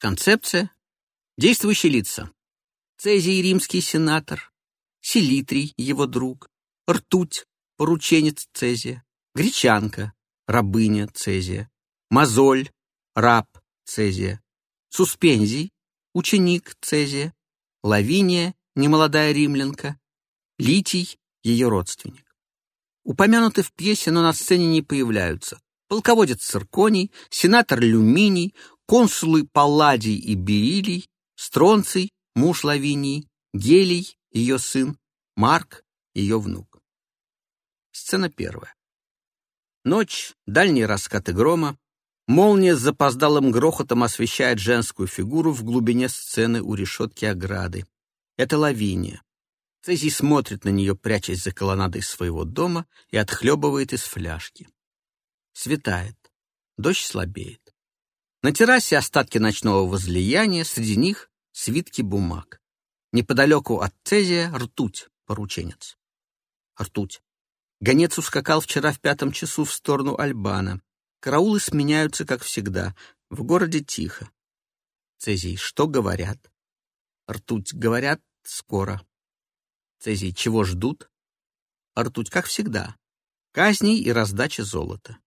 Концепция. Действующие лица. Цезий, римский сенатор. Селитрий, его друг. Ртуть, порученец Цезия. Гречанка, рабыня Цезия. Мозоль, раб Цезия. Суспензий, ученик Цезия. Лавиния, немолодая римлянка. Литий, ее родственник. Упомянуты в пьесе, но на сцене не появляются. Полководец Цирконий, сенатор Люминий, консулы Палладий и Берилий, Стронций, муж Лавинии, Гелий, ее сын, Марк, ее внук. Сцена первая. Ночь, дальние раскаты грома, молния с запоздалым грохотом освещает женскую фигуру в глубине сцены у решетки ограды. Это Лавиния. Цезий смотрит на нее, прячась за колоннадой своего дома, и отхлебывает из фляжки. Светает. Дождь слабеет. На террасе остатки ночного возлияния, среди них свитки бумаг. Неподалеку от Цезия ртуть, порученец. Ртуть. Гонец ускакал вчера в пятом часу в сторону Альбана. Караулы сменяются, как всегда. В городе тихо. Цезий, что говорят? Ртуть, говорят, скоро. Цезий, чего ждут? Ртуть, как всегда. Казней и раздача золота.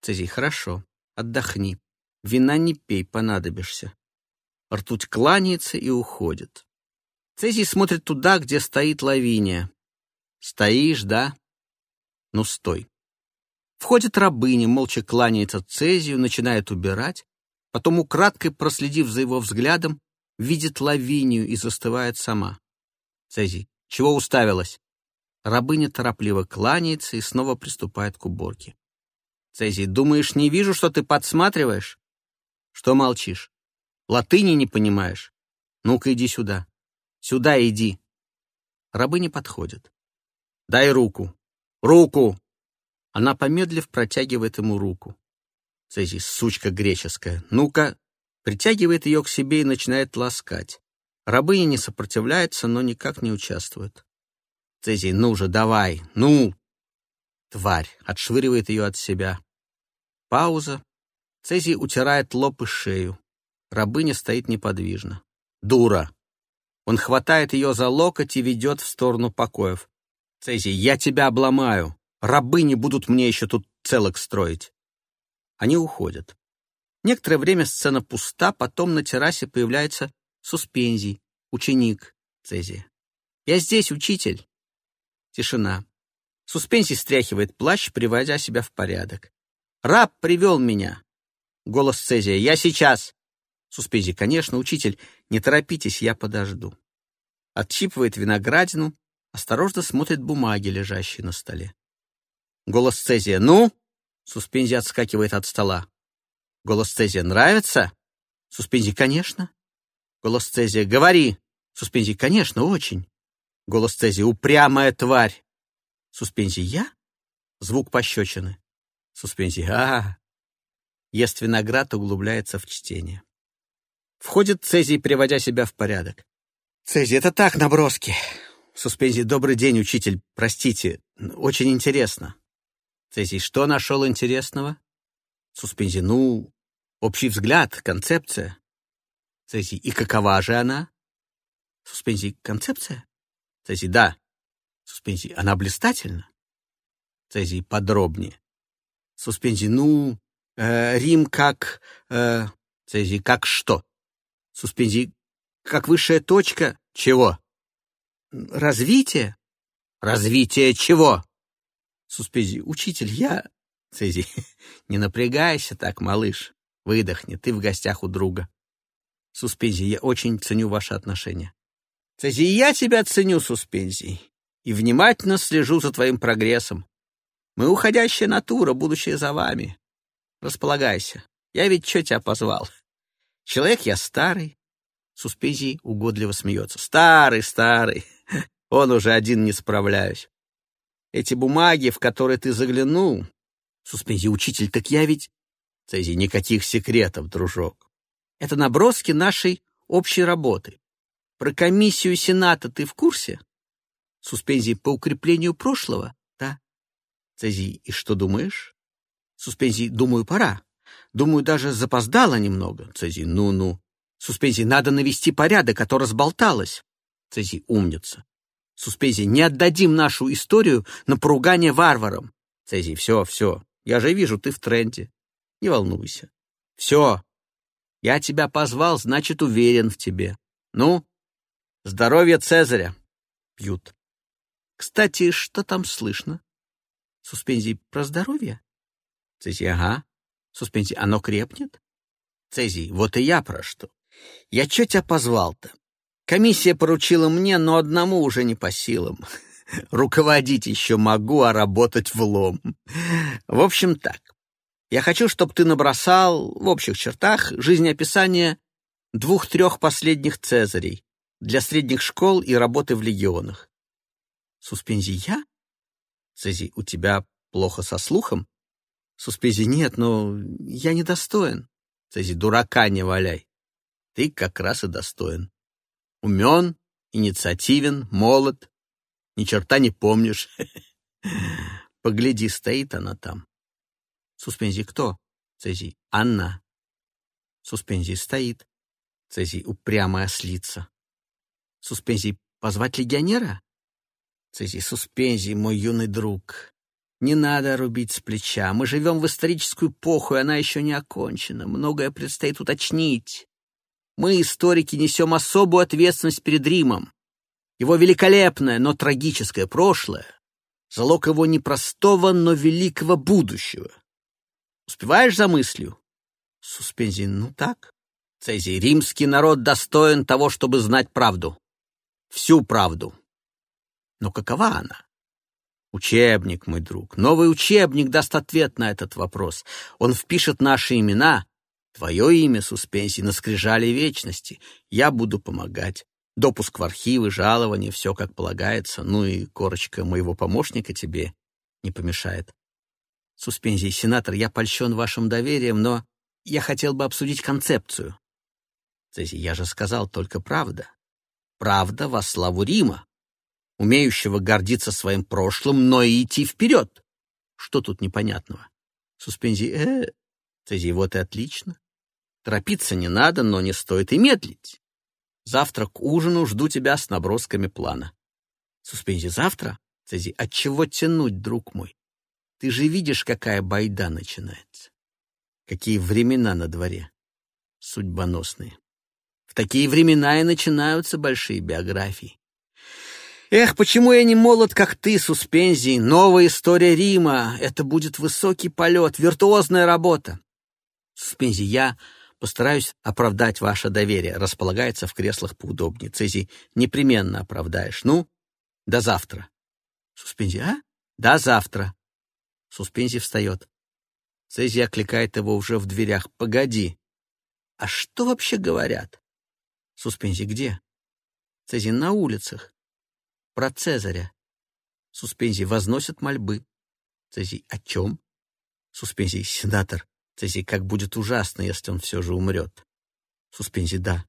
Цезий, хорошо, отдохни. Вина не пей, понадобишься. Ртуть кланяется и уходит. Цезий смотрит туда, где стоит Лавиния. Стоишь, да? Ну, стой. Входит рабыня, молча кланяется Цезию, начинает убирать, потом, украдкой проследив за его взглядом, видит Лавинию и застывает сама. Цезий, чего уставилась? Рабыня торопливо кланяется и снова приступает к уборке. Цезий, думаешь, не вижу, что ты подсматриваешь? Что молчишь? Латыни не понимаешь? Ну-ка иди сюда. Сюда иди. Рабыня подходит. Дай руку. Руку! Она, помедлив, протягивает ему руку. Цезий, сучка греческая, ну-ка, притягивает ее к себе и начинает ласкать. Рабыня не сопротивляется, но никак не участвует. Цезий, ну же, давай, ну! Тварь, отшвыривает ее от себя. Пауза. Цезий утирает лоб и шею. Рабыня стоит неподвижно. Дура! Он хватает ее за локоть и ведет в сторону покоев. Цезий, я тебя обломаю. Рабыни будут мне еще тут целок строить. Они уходят. Некоторое время сцена пуста, потом на террасе появляется Суспензий, ученик Цезия. «Я здесь, учитель!» Тишина. Суспензий стряхивает плащ, приводя себя в порядок. «Раб привел меня!» Голос Цезия. «Я сейчас!» Суспензий. «Конечно, учитель, не торопитесь, я подожду». Отщипывает виноградину, осторожно смотрит бумаги, лежащие на столе. Голос Цезия. «Ну?» Суспензий отскакивает от стола. Голос Цезия. «Нравится?» Суспензий. «Конечно». Голос Цезия. «Говори!» Суспензий. «Конечно, очень». Голос Цезия. «Упрямая тварь!» Суспензий. «Я?» Звук пощечины. Суспензий. а, Ест виноград, углубляется в чтение. Входит Цезий, приводя себя в порядок. «Цезий, это так, наброски!» Суспензий. «Добрый день, учитель. Простите, очень интересно». Цезий. «Что нашел интересного?» Суспензий. «Ну, общий взгляд, концепция». Цезий, и какова же она? Суспензий, концепция? Цезий, да. Суспензий, она блистательна? Цезий, подробнее. Суспензий, ну, э, Рим как... Э, Цезий, как что? Суспензий, как высшая точка... Чего? Развитие? Развитие чего? Суспензий, учитель, я... Цезий, не напрягайся так, малыш. Выдохни, ты в гостях у друга. Суспензий, я очень ценю ваши отношения. Цези, я тебя ценю, Суспензий, и внимательно слежу за твоим прогрессом. Мы уходящая натура, будущее за вами. Располагайся. Я ведь что тебя позвал? Человек я старый. Суспензий угодливо смеется. Старый, старый. Он уже один не справляюсь. Эти бумаги, в которые ты заглянул... Суспензий, учитель, так я ведь... Цезий, никаких секретов, дружок. Это наброски нашей общей работы. Про комиссию Сената ты в курсе? Суспензий по укреплению прошлого? Да. Цезий, и что думаешь? Суспензий, думаю, пора. Думаю, даже запоздала немного. Цезий, ну-ну. Суспензий, надо навести порядок, а то разболталась. Цезий, умница. Суспензий, не отдадим нашу историю на поругание варварам. Цезий, все, все. Я же вижу, ты в тренде. Не волнуйся. Все. Я тебя позвал, значит, уверен в тебе. Ну, здоровье Цезаря. Пьют. Кстати, что там слышно? Суспензий, про здоровье? Цезий, ага. Суспензий, оно крепнет? Цезий, вот и я про что. Я чё тебя позвал-то? Комиссия поручила мне, но одному уже не по силам. Руководить еще могу, а работать в лом. В общем, так. Я хочу, чтобы ты набросал в общих чертах жизнеописание двух-трех последних Цезарей для средних школ и работы в легионах. Суспензий я? Цезий, у тебя плохо со слухом? Суспези нет, но я недостоин. Цези, дурака не валяй. Ты как раз и достоин. Умен, инициативен, молод. Ни черта не помнишь. Погляди, стоит она там. Суспензи кто? Цези, Анна. Суспензи стоит. Цези, упрямая ослица. Суспензи, позвать легионера? Цези, суспензи, мой юный друг. Не надо рубить с плеча. Мы живем в историческую эпоху, и она еще не окончена. Многое предстоит уточнить. Мы, историки, несем особую ответственность перед Римом. Его великолепное, но трагическое прошлое — залог его непростого, но великого будущего. Успеваешь за мыслью? Суспензий, ну так. Цезий, римский народ достоин того, чтобы знать правду. Всю правду. Но какова она? Учебник, мой друг, новый учебник даст ответ на этот вопрос. Он впишет наши имена, твое имя, суспенсий, на скрижали вечности. Я буду помогать. Допуск в архивы, жалование, все как полагается. Ну и корочка моего помощника тебе не помешает. Суспензий, сенатор, я польщен вашим доверием, но я хотел бы обсудить концепцию. Цезий, я же сказал только правда. Правда во славу Рима умеющего гордиться своим прошлым, но и идти вперед. Что тут непонятного? Суспензий, э, Цезий, вот и отлично. Торопиться не надо, но не стоит и медлить. Завтра к ужину жду тебя с набросками плана. Суспензий, завтра? Цезий, от чего тянуть, друг мой? Ты же видишь, какая байда начинается. Какие времена на дворе. Судьбоносные. В такие времена и начинаются большие биографии. Эх, почему я не молод, как ты, Суспензий? Новая история Рима. Это будет высокий полет, виртуозная работа. Суспензий, я постараюсь оправдать ваше доверие. Располагается в креслах поудобнее. Цезий, непременно оправдаешь. Ну, до завтра. Суспензий, а? До завтра. Суспензий встает. Цезий окликает его уже в дверях. Погоди. А что вообще говорят? Суспензий, где? Цезий, на улицах про Цезаря. Суспензий возносят мольбы. Цезий, о чем? Суспензий, сенатор. Цезий, как будет ужасно, если он все же умрет. Суспензий, да.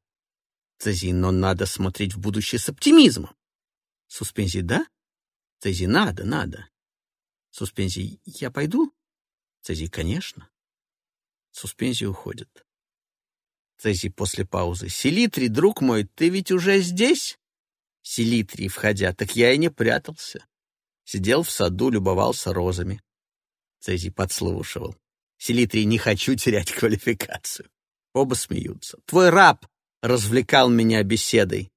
Цезий, но надо смотреть в будущее с оптимизмом. Суспензий, да? Цезий, надо, надо. Суспензий, я пойду? Цезий, конечно. Суспензий уходит. Цезий после паузы. Селитрий, друг мой, ты ведь уже здесь? Селитрий входя, так я и не прятался. Сидел в саду, любовался розами. Цезий подслушивал. Селитрий, не хочу терять квалификацию. Оба смеются. Твой раб развлекал меня беседой.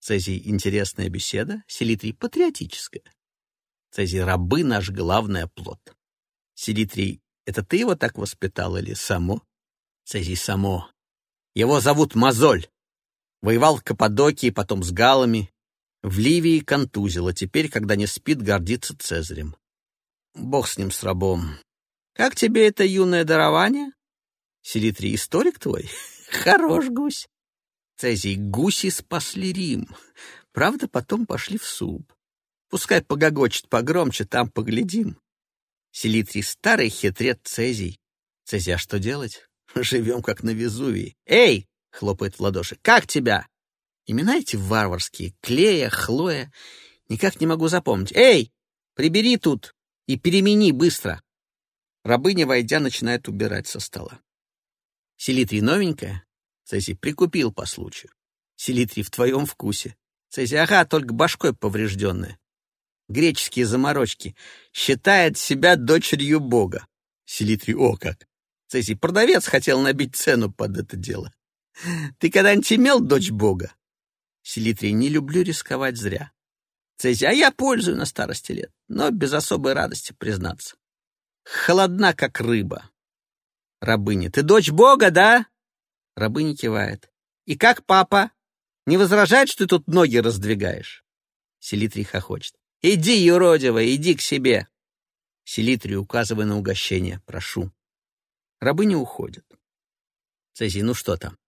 Цезий, интересная беседа. Селитрий, патриотическая. Цезий, рабы наш главный оплот. Селитрий, это ты его так воспитал или само? Цезий, само. Его зовут Мозоль. Воевал в Каппадокии, потом с галами, в Ливии контузило, теперь, когда не спит, гордится Цезарем. Бог с ним, с рабом. Как тебе это юное дарование? Селитрий, историк твой? Хорош гусь. Цезий, гуси спасли Рим. Правда, потом пошли в суп. Пускай погогочет погромче, там поглядим. Селитрий, старый хитрец Цезий. Цезий, а что делать? Живем, как на Везувии. Эй! — хлопает в ладоши. «Как тебя?» Имена эти варварские. Клея, Хлоя. Никак не могу запомнить. «Эй, прибери тут и перемени быстро!» Рабыня, войдя, начинает убирать со стола. Селитрий новенькая? Цезий прикупил по случаю. Селитрий в твоем вкусе. Цезий, ага, только башкой поврежденная. Греческие заморочки. Считает себя дочерью Бога. Селитрий, о как! Цезий, продавец хотел набить цену под это дело. Ты когда-нибудь имел дочь Бога? Селитрий, не люблю рисковать зря. Цезий, а я пользую на старости лет, но без особой радости, признаться. Холодна, как рыба. Рабыня, ты дочь Бога, да? Рабыня кивает. И как папа? Не возражает, что ты тут ноги раздвигаешь? Селитрий хохочет. Иди, юродивая, иди к себе. Селитрий, указывая на угощение, прошу. Рабыня уходит. Цезий, ну что там?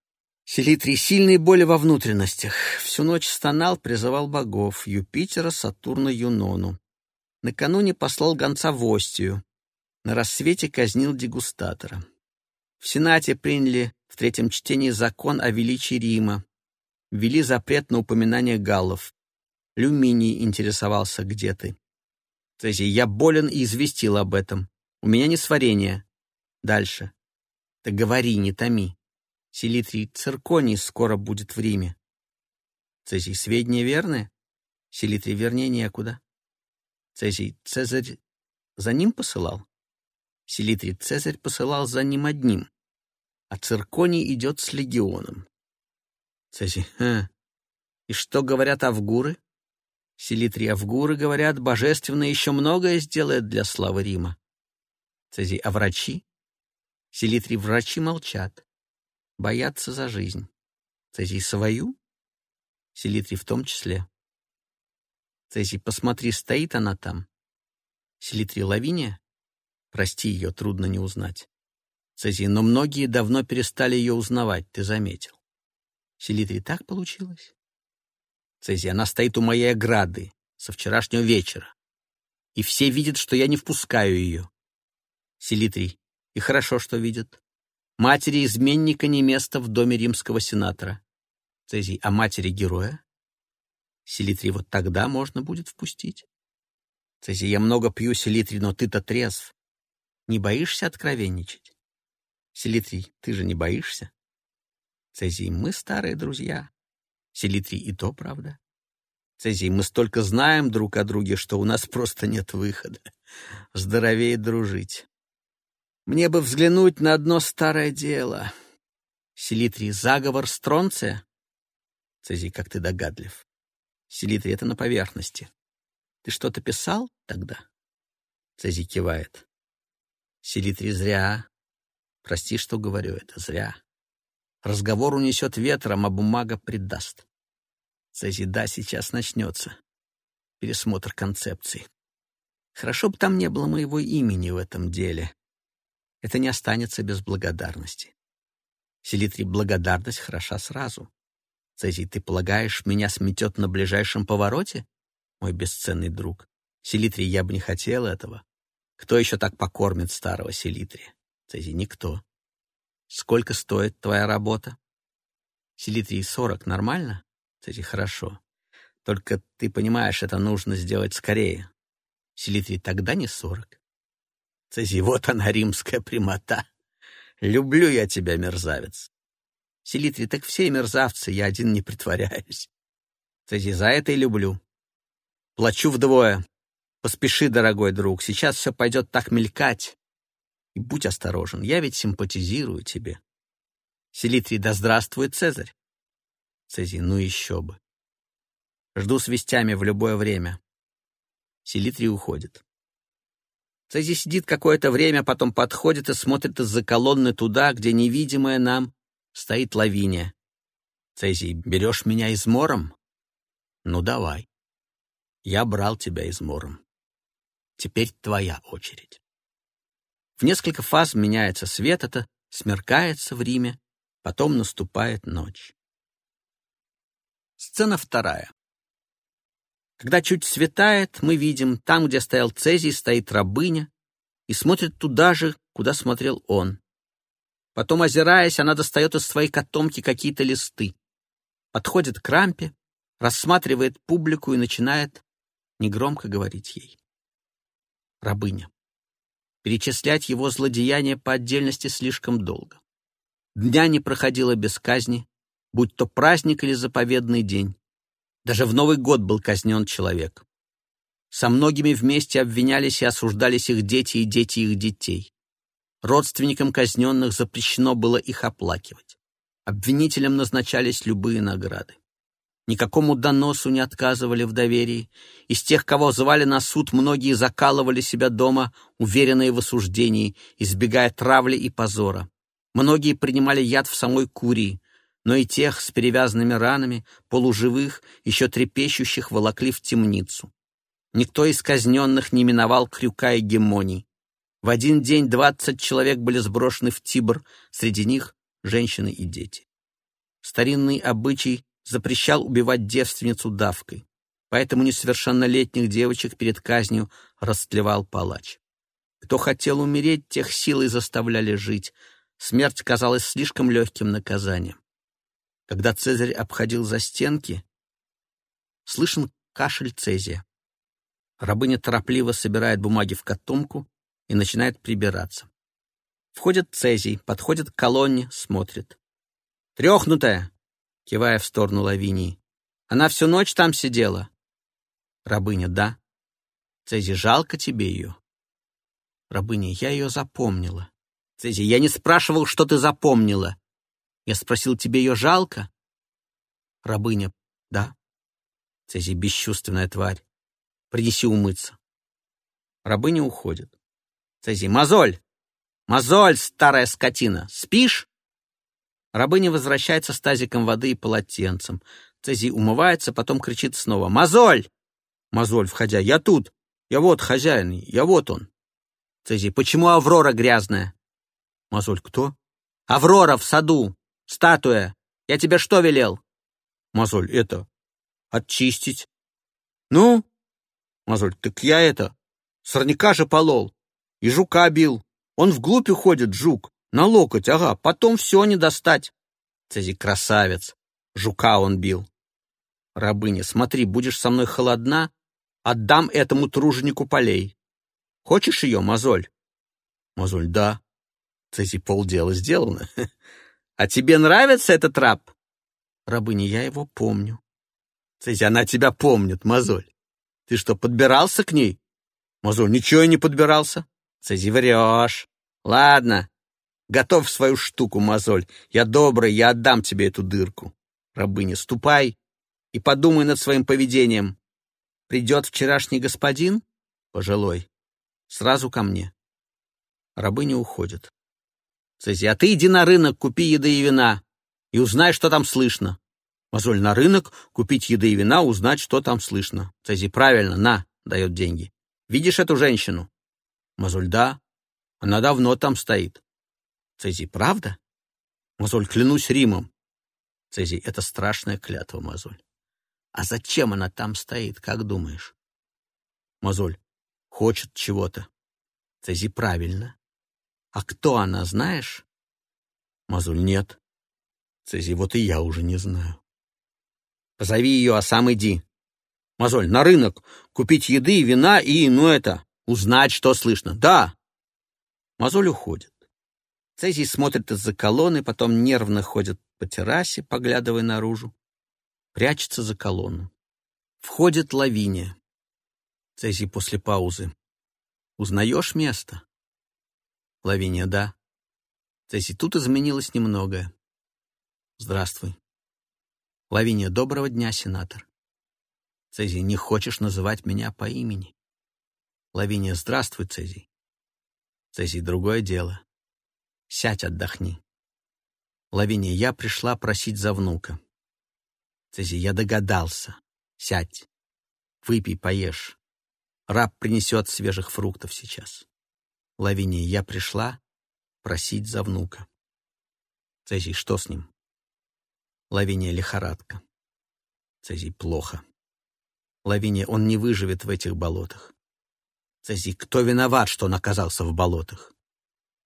Селитрий сильные боли во внутренностях. Всю ночь стонал, призывал богов Юпитера, Сатурна, Юнону. Накануне послал гонца в Остию. На рассвете казнил дегустатора. В Сенате приняли в третьем чтении закон о величии Рима. Ввели запрет на упоминание галлов. Люминий интересовался, где ты. Цезий, я болен и известил об этом. У меня несварение. Дальше. Да говори, не томи. Селитрий Цирконий скоро будет в Риме. Цезий, сведения верные? Селитрий, вернее, некуда. Цезий, Цезарь за ним посылал? Селитрий, Цезарь посылал за ним одним, а Цирконий идет с легионом. Цезий, ха. И что говорят авгуры? Селитрий, авгуры говорят, божественно еще многое сделает для славы Рима. Цезий, а врачи? Селитрий, врачи молчат боятся за жизнь. Цезий свою? Селитрий в том числе. Цезий, посмотри, стоит она там. Селитрий Лавиния? Прости, ее трудно не узнать. Цезий, но многие давно перестали ее узнавать, ты заметил. Селитрий, так получилось? Цезий, она стоит у моей ограды со вчерашнего вечера. И все видят, что я не впускаю ее. Селитрий, и хорошо, что видят. Матери изменника не место в доме римского сенатора. Цезий, а матери героя? Селитрий, вот тогда можно будет впустить. Цезий, я много пью, Селитрий, но ты-то трезв. Не боишься откровенничать? Селитрий, ты же не боишься? Цезий, мы старые друзья. Селитрий, и то правда. Цезий, мы столько знаем друг о друге, что у нас просто нет выхода. Здоровее дружить. Мне бы взглянуть на одно старое дело. Селитрий, заговор Стронция? Цезий, как ты догадлив. Селитрий, это на поверхности. Ты что-то писал тогда? Цезий кивает. Селитрий, зря. Прости, что говорю, это зря. Разговор унесет ветром, а бумага предаст. Цезий, да, сейчас начнется. Пересмотр концепций. Хорошо бы там не было моего имени в этом деле это не останется без благодарности. Селитри, благодарность хороша сразу. Цезий, ты полагаешь, меня сметет на ближайшем повороте? Мой бесценный друг. Селитри, я бы не хотел этого. Кто еще так покормит старого Селитри? Цезий, никто. Сколько стоит твоя работа? Селитрий, сорок, нормально? Цезий, хорошо. Только ты понимаешь, это нужно сделать скорее. Селитрий, тогда не сорок. Цезий, вот она, римская прямота. Люблю я тебя, мерзавец. Селитрий, так все мерзавцы, я один не притворяюсь. Цезий, за это и люблю. Плачу вдвое. Поспеши, дорогой друг, сейчас все пойдет так мелькать. И будь осторожен, я ведь симпатизирую тебе. Селитрий, да здравствует Цезарь. Цезий, ну еще бы. Жду с вестями в любое время. Селитрий уходит. Цезий сидит какое-то время, потом подходит и смотрит из-за колонны туда, где невидимая нам стоит Лавиния. Цезий, берешь меня измором? Ну, давай. Я брал тебя измором. Теперь твоя очередь. В несколько фаз меняется свет, это смеркается в Риме, потом наступает ночь. Сцена вторая. Когда чуть светает, мы видим, там, где стоял Цезий, стоит рабыня и смотрит туда же, куда смотрел он. Потом, озираясь, она достает из своей котомки какие-то листы, подходит к рампе, рассматривает публику и начинает негромко говорить ей. Рабыня. Перечислять его злодеяния по отдельности слишком долго. Дня не проходило без казни, будь то праздник или заповедный день. Даже в Новый год был казнен человек. Со многими вместе обвинялись и осуждались их дети и дети их детей. Родственникам казненных запрещено было их оплакивать. Обвинителям назначались любые награды. Никакому доносу не отказывали в доверии. Из тех, кого звали на суд, многие закалывали себя дома, уверенные в осуждении, избегая травли и позора. Многие принимали яд в самой Курии, но и тех с перевязанными ранами, полуживых, еще трепещущих, волокли в темницу. Никто из казненных не миновал крюка и гемоний. В один день двадцать человек были сброшены в Тибр, среди них женщины и дети. Старинный обычай запрещал убивать девственницу давкой, поэтому несовершеннолетних девочек перед казнью растлевал палач. Кто хотел умереть, тех силой заставляли жить. Смерть казалась слишком легким наказанием. Когда Цезарь обходил за стенки, слышен кашель Цезия. Рабыня торопливо собирает бумаги в котомку и начинает прибираться. Входит Цезий, подходит к колонне, смотрит. «Трехнутая!» — кивая в сторону Лавинии. «Она всю ночь там сидела?» Рабыня, «Да». «Цезий, жалко тебе ее?» Рабыня, «Я ее запомнила». «Цезий, я не спрашивал, что ты запомнила. Я спросил, тебе ее жалко?» Рабыня, «Да». Цезий, бесчувственная тварь. Принеси умыться. Рабыня уходит. Цезий, «Мозоль! Мозоль, старая скотина! Спишь?» Рабыня возвращается с тазиком воды и полотенцем. Цезий умывается, потом кричит снова «Мозоль!» Мозоль, входя, «Я тут! Я вот хозяин, я вот он!» Цезий, «Почему Аврора грязная?» Мозоль, «Кто?» «Аврора в саду! Статуя! Я тебе что велел?» Мозоль, «Это... Отчистить!» «Ну?» Мозоль, «Так я это... Сорняка же полол! И жука бил! Он вглубь уходит, жук! На локоть, ага, потом все не достать. Цезий красавец. Жука он бил. Рабыня, смотри, будешь со мной холодна, отдам этому труженику полей. Хочешь ее, мозоль? Мозоль, да. Цезий, полдела сделано. А тебе нравится этот раб? Рабыня, я его помню. Цезий, она тебя помнит, мозоль. Ты что, подбирался к ней? Мозоль, ничего я не подбирался. Цезий, врешь. Ладно, Готовь свою штуку, мозоль. Я добрый, я отдам тебе эту дырку. Рабыня, ступай и подумай над своим поведением. Придет вчерашний господин, пожилой, сразу ко мне. Рабыня уходит. Цезий, а ты иди на рынок, купи еды и вина, и узнай, что там слышно. Мозоль, на рынок, купить еды и вина, узнать, что там слышно. Цезий, правильно, на, дает деньги. Видишь эту женщину? Мозоль, да, она давно там стоит. Цезий, правда? Мозоль, клянусь Римом. Цезий, это страшная клятва, Мозоль. А зачем она там стоит, как думаешь? Мозоль, хочет чего-то. Цезий, правильно. А кто она, знаешь? Мозоль, нет. Цезий, вот и я уже не знаю. Позови ее, а сам иди. Мозоль, на рынок, купить еды вина и, ну это, узнать, что слышно. Да. Мозоль уходит. Цезий смотрит из-за колонны, потом нервно ходит по террасе, поглядывая наружу. Прячется за колонну. Входит Лавиния. Цезий после паузы. «Узнаешь место?» Лавиния, да. Цезий, тут изменилось немногое. Здравствуй. Лавиния, доброго дня, сенатор. Цезий, не хочешь называть меня по имени? Лавиния, здравствуй, Цезий. Цезий, другое дело. Сядь, отдохни. Лавиния, я пришла просить за внука. Цези, я догадался. Сядь. Выпей, поешь. Раб принесет свежих фруктов сейчас. Лавиния, я пришла просить за внука. Цезий, что с ним? Лавиния, лихорадка. Цезий, плохо. Лавиния, он не выживет в этих болотах. Цезий, кто виноват, что он оказался в болотах?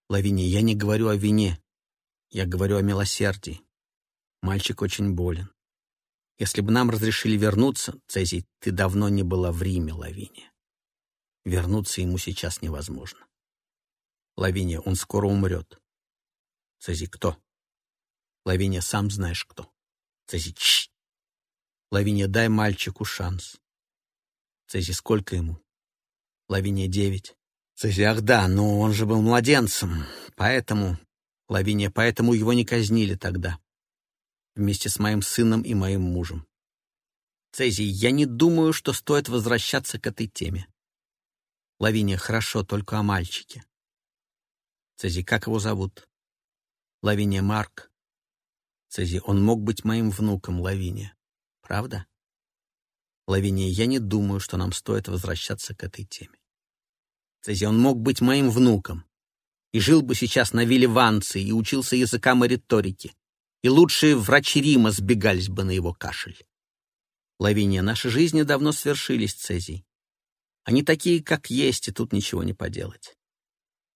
Лавиния, я не говорю о вине. Я говорю о милосердии. Мальчик очень болен. Если бы нам разрешили вернуться, Цезий, ты давно не была в Риме, Лавиния. Вернуться ему сейчас невозможно. Лавиния, он скоро умрет. Цезий, кто? Лавиния, сам знаешь кто. Цези, чш. Лавиния, дай мальчику шанс. Цези, сколько ему? Лавиния, девять. Цези, ах да, но он же был младенцем, поэтому... Лавиния, поэтому его не казнили тогда. Вместе с моим сыном и моим мужем. Цезий, я не думаю, что стоит возвращаться к этой теме. Лавиния, хорошо, только о мальчике. Цезий, как его зовут? Лавиния Марк. Цезий, он мог быть моим внуком, Лавиния. Правда? Лавиния, я не думаю, что нам стоит возвращаться к этой теме. Цезий, он мог быть моим внуком. И жил бы сейчас на вилле Ванции и учился языкам и риторике. И лучшие врачи Рима сбегались бы на его кашель. Лавиния, наши жизни давно свершились, Цезий. Они такие, как есть, и тут ничего не поделать.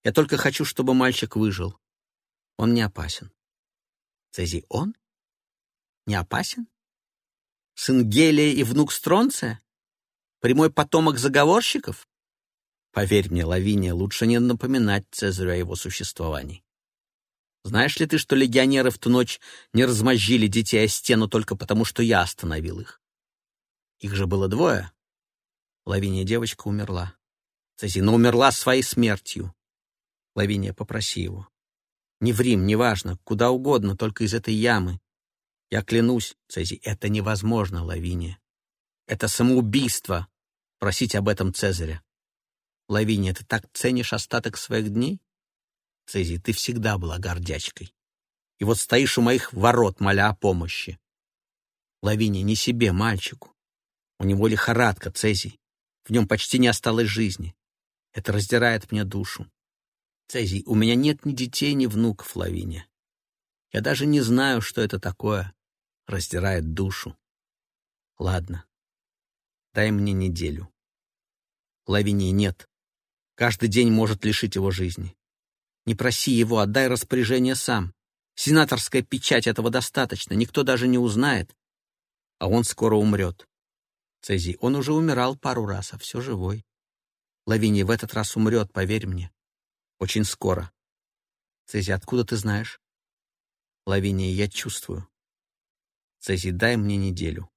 Я только хочу, чтобы мальчик выжил. Он не опасен. Цезий, он? Не опасен? Сын Гелия и внук Стронция? Прямой потомок заговорщиков? Поверь мне, Лавиния, лучше не напоминать Цезарю о его существовании. Знаешь ли ты, что легионеры в ту ночь не размозжили детей о стену только потому, что я остановил их? Их же было двое. Лавиния девочка умерла. Цезина умерла своей смертью. Лавиния, попроси его. Не в Рим, неважно, куда угодно, только из этой ямы. Я клянусь, Цези, это невозможно, Лавиния. Это самоубийство просить об этом Цезаря. Лавиния, ты так ценишь остаток своих дней? Цези, ты всегда была гордячкой. И вот стоишь у моих ворот, моля о помощи. Лавиния, не себе, мальчику. У него лихорадка, Цезий. В нем почти не осталось жизни. Это раздирает мне душу. Цезий, у меня нет ни детей, ни внуков, Лавиния. Я даже не знаю, что это такое. Раздирает душу. Ладно. Дай мне неделю. Лавинии нет. Каждый день может лишить его жизни. Не проси его, отдай распоряжение сам. Сенаторская печать этого достаточно, никто даже не узнает. А он скоро умрет. Цезий, он уже умирал пару раз, а все живой. Лавиния в этот раз умрет, поверь мне. Очень скоро. Цезий, откуда ты знаешь? Лавиния, я чувствую. Цезий, дай мне неделю.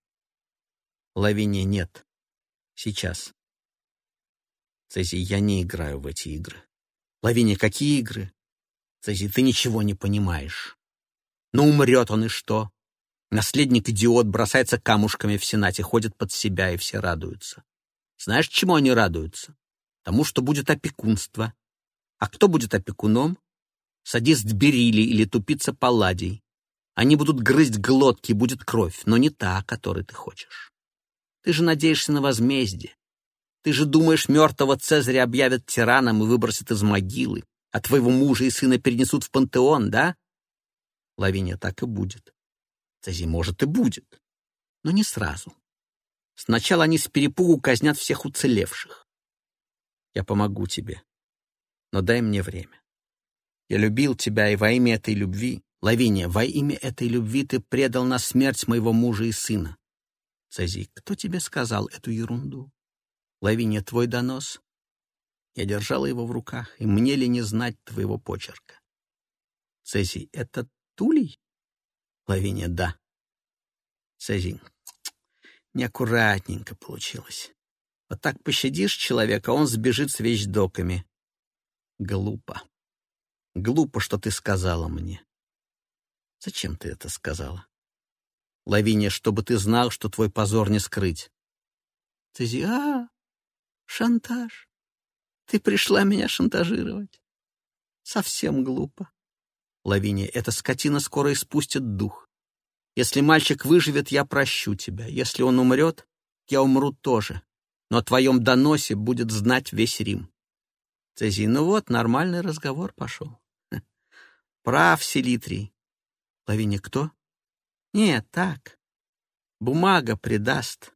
Лавиния, нет. Сейчас. Цезий, я не играю в эти игры. Лавиния, какие игры? Цезий, ты ничего не понимаешь. Ну, умрет он и что? Наследник-идиот бросается камушками в Сенате, ходит под себя, и все радуются. Знаешь, чему они радуются? Тому, что будет опекунство. А кто будет опекуном? Садист Берили или тупица Палладий. Они будут грызть глотки, будет кровь, но не та, которой ты хочешь. Ты же надеешься на возмездие. Ты же думаешь, мертвого Цезаря объявят тираном и выбросят из могилы, а твоего мужа и сына перенесут в пантеон, да? Лавиния так и будет. Цезий, может, и будет, но не сразу. Сначала они с перепугу казнят всех уцелевших. Я помогу тебе, но дай мне время. Я любил тебя, и во имя этой любви, Лавиния, во имя этой любви ты предал на смерть моего мужа и сына. Цезий, кто тебе сказал эту ерунду? Лавиния, твой донос? Я держала его в руках, и мне ли не знать твоего почерка? Цезий, это Тулей? Лавиния, да. Цезий, неаккуратненько получилось. Вот так пощадишь человека, он сбежит с вещдоками. Глупо. Глупо, что ты сказала мне. Зачем ты это сказала? Лавиния, чтобы ты знал, что твой позор не скрыть. Цези, а, шантаж. Ты пришла меня шантажировать. Совсем глупо. Лавиния, эта скотина скоро испустит дух. Если мальчик выживет, я прощу тебя. Если он умрет, я умру тоже. Но о твоем доносе будет знать весь Рим. Цезий, ну вот, нормальный разговор пошел. Прав, Селитрий. Лавиния, кто? Нет, так. Бумага предаст.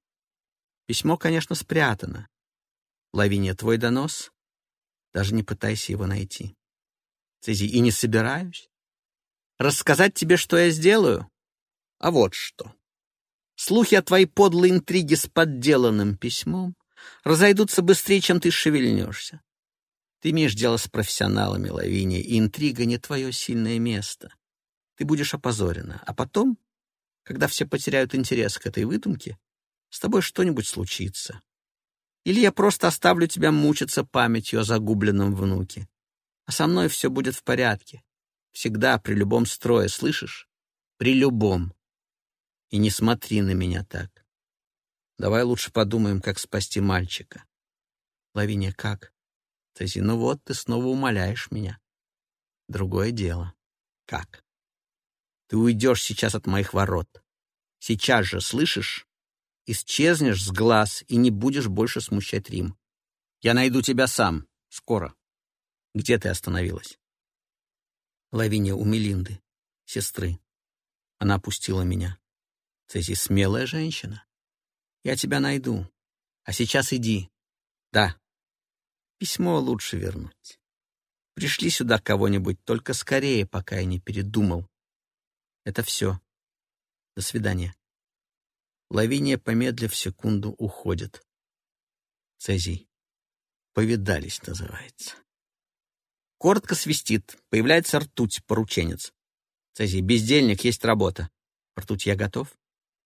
Письмо, конечно, спрятано. Лавиния, твой донос? Даже не пытайся его найти. Цезий, и не собираюсь. Рассказать тебе, что я сделаю? А вот что. Слухи о твоей подлой интриге с подделанным письмом разойдутся быстрее, чем ты шевельнешься. Ты имеешь дело с профессионалами, Лавиния, и интрига не твое сильное место. ты будешь опозорена. А потом, когда все потеряют интерес к этой выдумке, с тобой что-нибудь случится. Или я просто оставлю тебя мучиться памятью о загубленном внуке. А со мной все будет в порядке. Всегда, при любом строе, слышишь? При любом. И не смотри на меня так. Давай лучше подумаем, как спасти мальчика. Лавиния, как? Тези, ну вот, ты снова умоляешь меня. Другое дело. Как? Ты уйдешь сейчас от моих ворот. Сейчас же, слышишь? Исчезнешь с глаз и не будешь больше смущать Рим. Я найду тебя сам. Скоро. Где ты остановилась? Лавиния у Мелинды, сестры. Она опустила меня. Цези смелая женщина. Я тебя найду. А сейчас иди. Да. Письмо лучше вернуть. Пришли сюда кого-нибудь, только скорее, пока я не передумал. Это все. До свидания. Лавиния, помедлив секунду, уходит. Цезий. Повидались, называется. Коротко свистит. Появляется ртуть, порученец. Цезий. Бездельник, есть работа. Ртуть, я готов?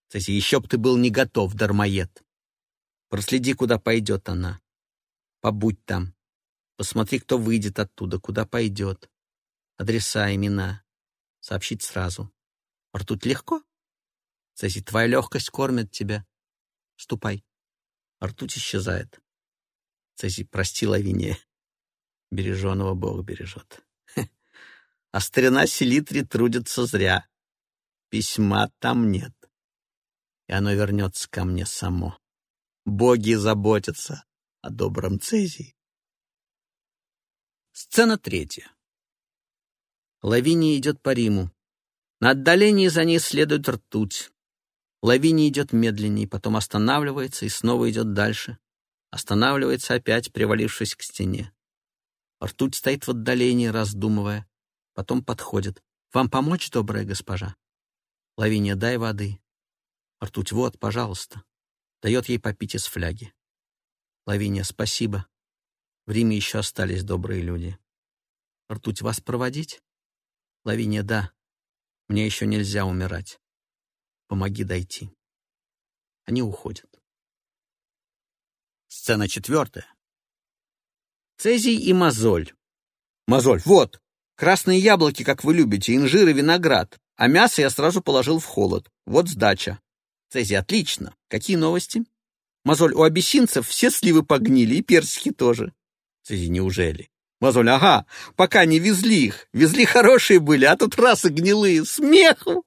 Цезий. Еще б ты был не готов, дармоед. Проследи, куда пойдет она. Побудь там. Посмотри, кто выйдет оттуда, куда пойдет. Адреса, имена. Сообщить сразу. Ртуть легко? Цезий, твоя легкость кормит тебя. Ступай. Ртуть исчезает. Цезий, прости, Лавиния. Береженого Бог бережет. А старина Селитри трудится зря. Письма там нет. И оно вернется ко мне само. Боги заботятся о добром Цезии. Сцена третья. Лавиния идет по Риму. На отдалении за ней следует ртуть. Лавиния идет медленнее, потом останавливается и снова идет дальше. Останавливается опять, привалившись к стене. Ртуть стоит в отдалении, раздумывая. Потом подходит. «Вам помочь, добрая госпожа?» Лавиния, дай воды. Ртуть, вот, пожалуйста. Дает ей попить из фляги. Лавиния, спасибо. В Риме еще остались добрые люди. Ртуть, вас проводить? Лавиния, да. Мне еще нельзя умирать. Помоги дойти. Они уходят. Сцена четвертая. Цезий и мозоль. Мозоль, вот, красные яблоки, как вы любите, инжир и виноград. А мясо я сразу положил в холод. Вот сдача. Цезий, отлично. Какие новости? Мозоль, у абиссинцев все сливы погнили, и персики тоже. Цезий, неужели? Мозоль, ага, пока не везли их. Везли хорошие были, а тут расы гнилые. Смеху!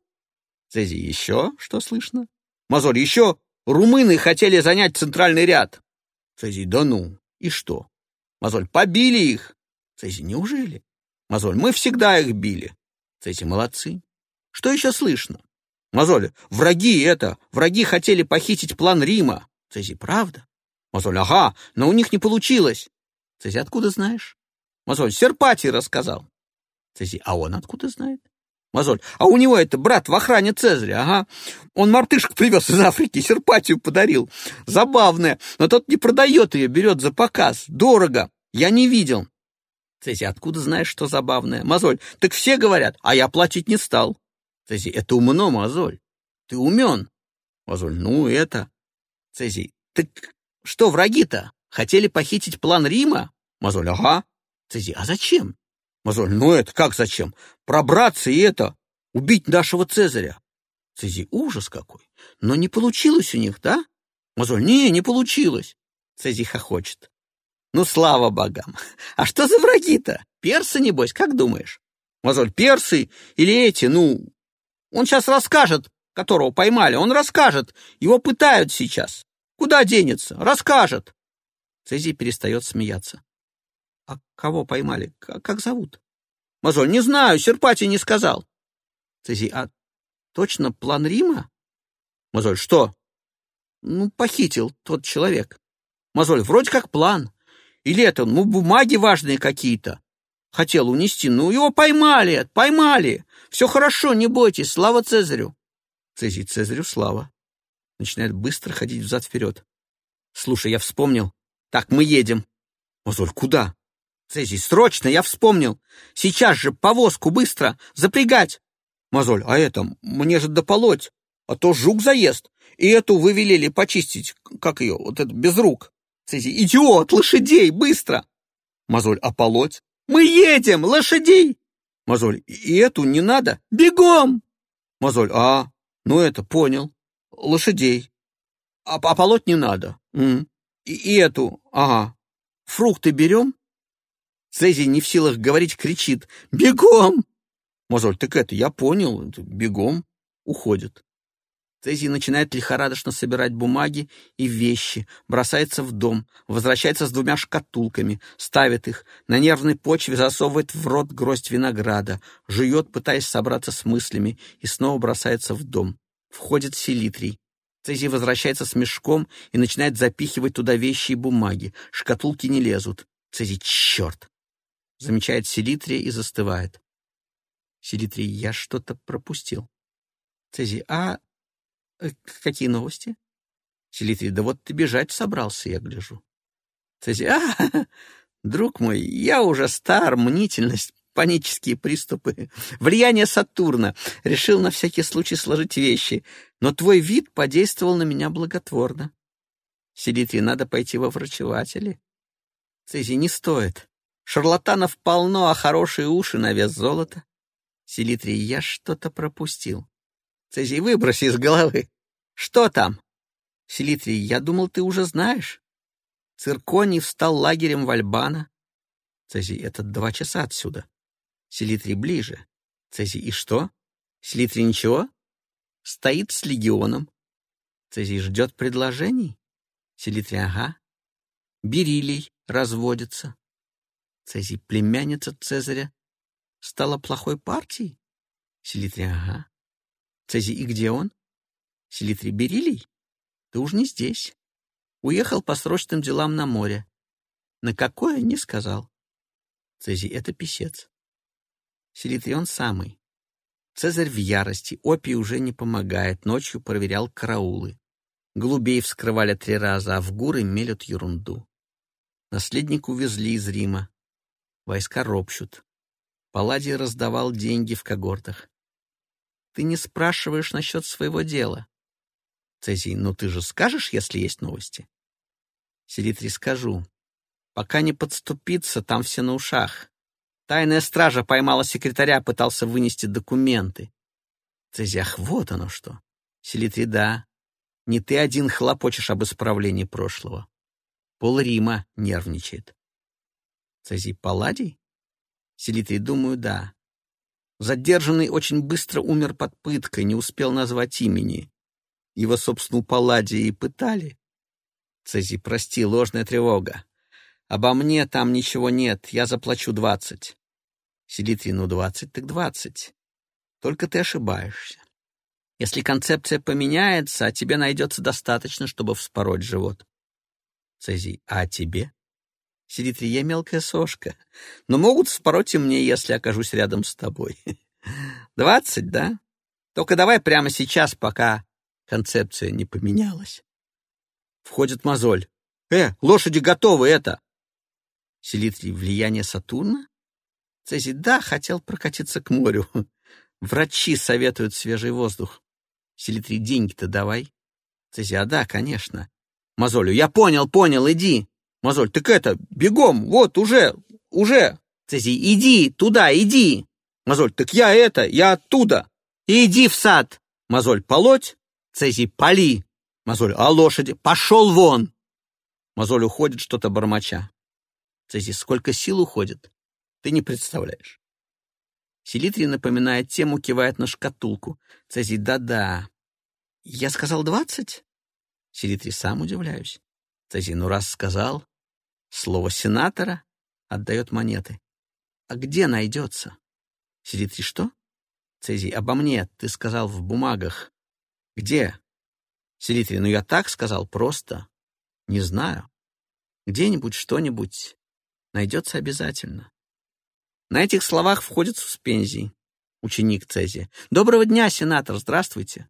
Цезий, еще что слышно? Мозоль, еще румыны хотели занять центральный ряд. Цезий, да ну, и что? Мозоль, побили их. Цезий, неужели? Мозоль, мы всегда их били. Цезий, молодцы. Что еще слышно? Мозоль, враги это, враги хотели похитить план Рима. Цезий, правда? Мозоль, ага, но у них не получилось. Цезий, откуда знаешь? Мозоль, Серпатий рассказал. Цезий, а он откуда знает? Мозоль. А у него это брат в охране Цезаря, ага. Он мартышек привез из Африки, серпатию подарил. Забавная, но тот не продает ее, берет за показ. Дорого. Я не видел. Цезий, откуда знаешь, что забавное? Мозоль. Так все говорят, а я платить не стал. Цезий, это умно, Мозоль. Ты умен. Мозоль, ну это. Цезий, так что враги-то? Хотели похитить план Рима? Мозоль, ага. Цезий, а зачем? Мозоль, ну это как зачем? Пробраться и это, убить нашего Цезаря. Цезий, ужас какой. Но не получилось у них, да? Мозоль, не, не получилось. Цезий хохочет. Ну, слава богам. А что за враги-то? Персы, небось, как думаешь? Мозоль, персы или эти, ну... Он сейчас расскажет, которого поймали, он расскажет. Его пытают сейчас. Куда денется? Расскажет. Цезий перестает смеяться. А кого поймали? Как зовут? Мозоль, не знаю, Серпатий не сказал. Цезий, а точно план Рима? Мозоль, что? Ну, похитил тот человек. Мозоль, вроде как план. Или это, ну, бумаги важные какие-то. Хотел унести, ну, его поймали, поймали. Все хорошо, не бойтесь, слава Цезарю. Цезий, Цезарю слава. Начинает быстро ходить взад-вперед. Слушай, я вспомнил. Так, мы едем. Мозоль, куда? Цезий, срочно, я вспомнил. Сейчас же повозку, быстро, запрягать. Мозоль, а это, мне же дополоть, а то жук заест. И эту вы велели почистить, как ее, вот это, без рук. Цезий, идиот, лошадей, быстро! Мозоль, а полоть? Мы едем, лошадей! Мозоль, и эту не надо? Бегом! Мозоль, а, ну это, понял. Лошадей. А, а полоть не надо. М. И, и эту, ага. Фрукты берем? Цезий не в силах говорить, кричит. Бегом! Мозоль, так это, я понял, бегом. Уходит. Цезий начинает лихорадочно собирать бумаги и вещи, бросается в дом, возвращается с двумя шкатулками, ставит их, на нервной почве засовывает в рот гроздь винограда, жует, пытаясь собраться с мыслями, и снова бросается в дом. Входит селитрий. Цезий возвращается с мешком и начинает запихивать туда вещи и бумаги. Шкатулки не лезут. Цезий, черт! Замечает селитрия и застывает. Селитрий, я что-то пропустил. Цезий, а какие новости? Селитрий, да вот ты бежать собрался, я гляжу. Цезий, а, друг мой, я уже стар, мнительность, панические приступы, влияние Сатурна. Решил на всякий случай сложить вещи, но твой вид подействовал на меня благотворно. Селитрий, надо пойти во врачеватели. Цезий, не стоит. Шарлатанов полно, а хорошие уши на вес золота. Селитрий, я что-то пропустил. Цезий, выбрось из головы. Что там? Селитрий, я думал, ты уже знаешь. Цирконий встал лагерем в Альбана. Цезий, это два часа отсюда. Селитрий ближе. Цезий, и что? Селитрий, ничего? Стоит с легионом. Цезий ждет предложений. Селитрий, ага. Берилий разводится. Цезий, племянница Цезаря, стала плохой партией? Селитрий, ага. Цезий, и где он? Селитрий Берилий? Ты уж не здесь. Уехал по срочным делам на море. На какое, не сказал. Цезий — это писец. Селитрий он самый. Цезарь в ярости, опий уже не помогает, ночью проверял караулы. Голубей вскрывали три раза, а в гуры мелют ерунду. Наследник увезли из Рима. Войска ропщут. Палладий раздавал деньги в когортах. Ты не спрашиваешь насчет своего дела. Цезий, ну ты же скажешь, если есть новости? Селитрий, скажу. Пока не подступиться, там все на ушах. Тайная стража поймала секретаря, пытался вынести документы. Цезий, ах, вот оно что. Селитрий, да. Не ты один хлопочешь об исправлении прошлого. Пол Рима нервничает. Цезий, Палладий? Селитрий, думаю, да. Задержанный очень быстро умер под пыткой, не успел назвать имени. Его, собственно, Палладии и пытали. Цези, прости, ложная тревога. Обо мне там ничего нет, я заплачу двадцать. Селитрий, ну двадцать так двадцать. Только ты ошибаешься. Если концепция поменяется, а тебе найдется достаточно, чтобы вспороть живот. Цезий, а тебе? Селитрий, я мелкая сошка, но могут вспороть и мне, если окажусь рядом с тобой. Двадцать, да? Только давай прямо сейчас, пока концепция не поменялась. Входит мозоль. Э, лошади готовы, это! Селитрий, влияние Сатурна? Цезий, да, хотел прокатиться к морю. Врачи советуют свежий воздух. Селитрий, деньги-то давай. Цезий, а да, конечно. Мозолю, я понял, понял, иди. Мозоль, так это, бегом, вот, уже, уже. Цезий, иди, туда, иди. Мозоль, так я это, я оттуда. Иди в сад. Мозоль, полоть. Цезий, пали. Мозоль, а лошади? Пошел вон. Мозоль уходит, что-то бормоча. Цезий, сколько сил уходит? Ты не представляешь. Селитрий, напоминает тему, кивает на шкатулку. Цезий, да-да. Я сказал двадцать? Селитрий, сам удивляюсь. Цезий, ну раз сказал, Слово сенатора отдает монеты. А где найдется? Сидит и что? Цезий, обо мне ты сказал в бумагах. Где? Селитрий, ну я так сказал, просто. Не знаю. Где-нибудь что-нибудь найдется обязательно. На этих словах входит суспензий, ученик Цезия. «Доброго дня, сенатор, здравствуйте».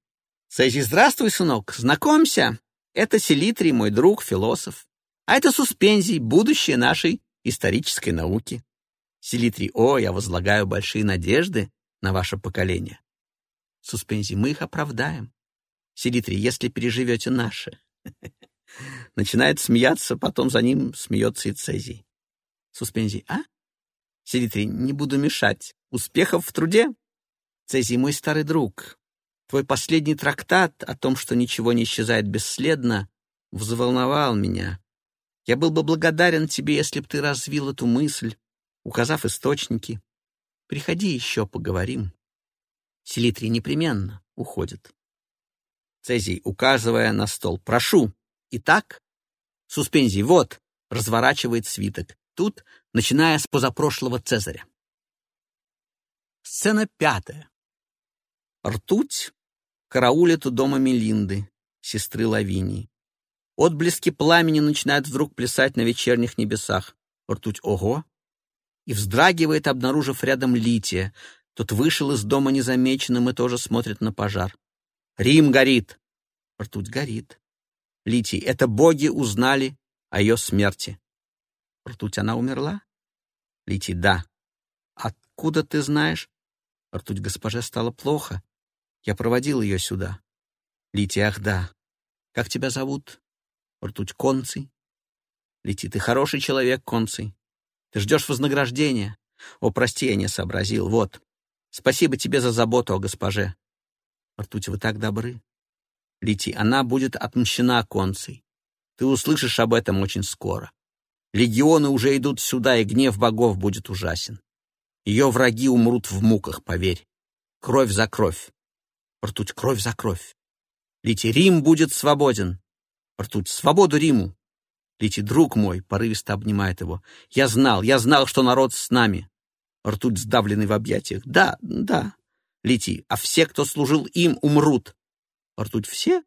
«Цезий, здравствуй, сынок, знакомься. Это Селитрий, мой друг, философ. А это суспензий, будущее нашей исторической науки. Селитрий, о, я возлагаю большие надежды на ваше поколение. Суспензий, мы их оправдаем. Селитрий, если переживете наши. Начинает смеяться, потом за ним смеется и Цезий. Суспензий, а? Селитрий, не буду мешать. Успехов в труде? Цезий, мой старый друг, твой последний трактат о том, что ничего не исчезает бесследно, взволновал меня. Я был бы благодарен тебе, если б ты развил эту мысль, указав источники. Приходи еще, поговорим. Селитрий непременно уходит. Цезий, указывая на стол, прошу. Итак, суспензий, вот, разворачивает свиток. Тут, начиная с позапрошлого Цезаря. Сцена пятая. Ртуть караулит у дома Мелинды, сестры Лавинии. Отблески пламени начинают вдруг плясать на вечерних небесах. Ртуть ого! И вздрагивает, обнаружив рядом Лития. Тот вышел из дома незамеченным и тоже смотрит на пожар. Рим горит. Ртуть горит. Литий, это боги узнали о ее смерти. Ртуть, она умерла? Литий, да. Откуда ты знаешь? Ртуть, госпоже стало плохо. Я проводил ее сюда. Литий, ах да. Как тебя зовут? Ртуть, Конций. Литий, ты хороший человек, Конций. Ты ждешь вознаграждения. О, прости, я не сообразил. Вот. Спасибо тебе за заботу о госпоже. Ртуть, вы так добры. Литий, она будет отмщена концей. Ты услышишь об этом очень скоро. Легионы уже идут сюда, и гнев богов будет ужасен. Ее враги умрут в муках, поверь. Кровь за кровь. Ртуть, кровь за кровь. Литий, Рим будет свободен. Ртуть, свободу Риму. Литий, друг мой, порывисто обнимает его. Я знал, я знал, что народ с нами. Ртуть, сдавленный в объятиях. Да, да. Литий, а все, кто служил им, умрут. Ртуть, все?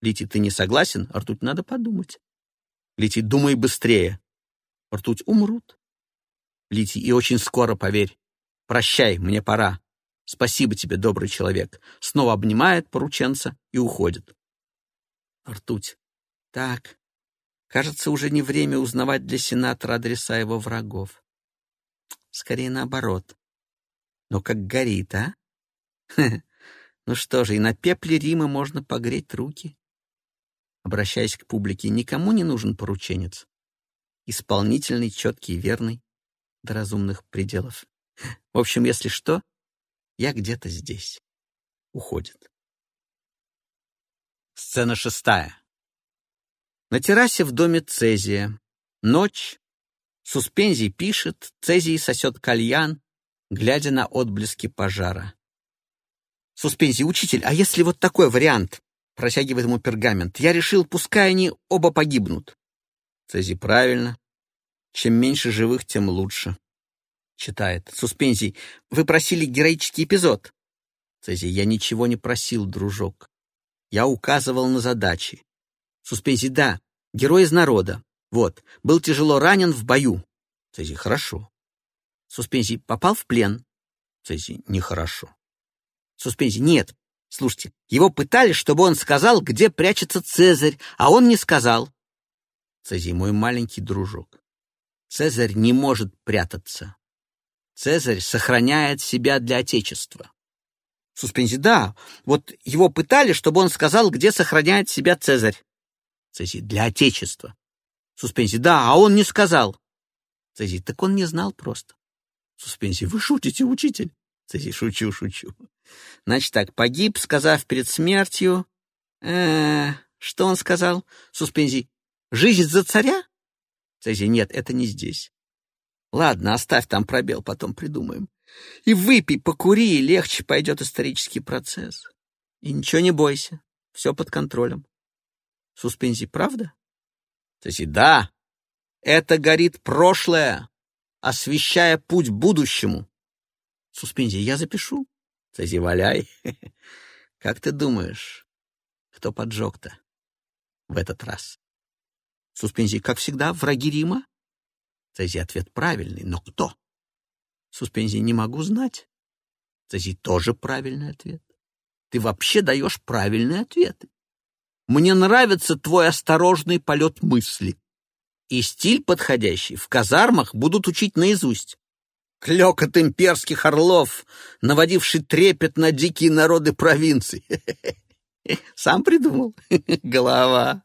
Литий, ты не согласен? Ртуть, надо подумать. Литий, думай быстрее. Ртуть, умрут. Литий, и очень скоро, поверь. Прощай, мне пора. Спасибо тебе, добрый человек. Снова обнимает порученца и уходит. Ртуть. Так, кажется, уже не время узнавать для сенатора адреса его врагов. Скорее наоборот. Но как горит, а? Ну что же, и на пепле Рима можно погреть руки. Обращаясь к публике, никому не нужен порученец. Исполнительный, четкий, верный, до разумных пределов. В общем, если что, я где-то здесь. Уходит. Сцена шестая. На террасе в доме Цезия. Ночь. Суспензий пишет, Цезий сосет кальян, глядя на отблески пожара. Суспензий, учитель, а если вот такой вариант? Протягивает ему пергамент. Я решил, пускай они оба погибнут. Цезий, правильно. Чем меньше живых, тем лучше. Читает. Суспензий, вы просили героический эпизод. Цезий, я ничего не просил, дружок. Я указывал на задачи. Суспензий, да, герой из народа. Вот, был тяжело ранен в бою. Цезий, хорошо. Суспензий, попал в плен. Цезий, нехорошо. Суспензий, нет. Слушайте, его пытали, чтобы он сказал, где прячется Цезарь, а он не сказал. Цезий, мой маленький дружок. Цезарь не может прятаться. Цезарь сохраняет себя для Отечества. Суспензий, да, вот его пытали, чтобы он сказал, где сохраняет себя Цезарь. Цезий, для Отечества. Суспензий, да, а он не сказал. Цезий, так он не знал просто. Суспензий, вы шутите, учитель? Цезий, шучу, шучу. Значит так, погиб, сказав перед смертью... Э, -э что он сказал? Суспензий. Жизнь за царя? Цезий, нет, это не здесь. Ладно, оставь там пробел, потом придумаем. И выпей, покури, и легче пойдет исторический процесс. И ничего не бойся, все под контролем. Суспензий, правда? Цезий, да. Это горит прошлое, освещая путь будущему. Суспензий, я запишу. Цези, валяй. Как ты думаешь, кто поджег-то в этот раз? Суспензий, как всегда, враги Рима? Цези, ответ правильный, но кто? Суспензий, не могу знать. Цези, тоже правильный ответ. Ты вообще даешь правильные ответы. Мне нравится твой осторожный полет мысли. И стиль подходящий в казармах будут учить наизусть. Клекот имперских орлов, наводивший трепет на дикие народы провинции. Сам придумал? Голова.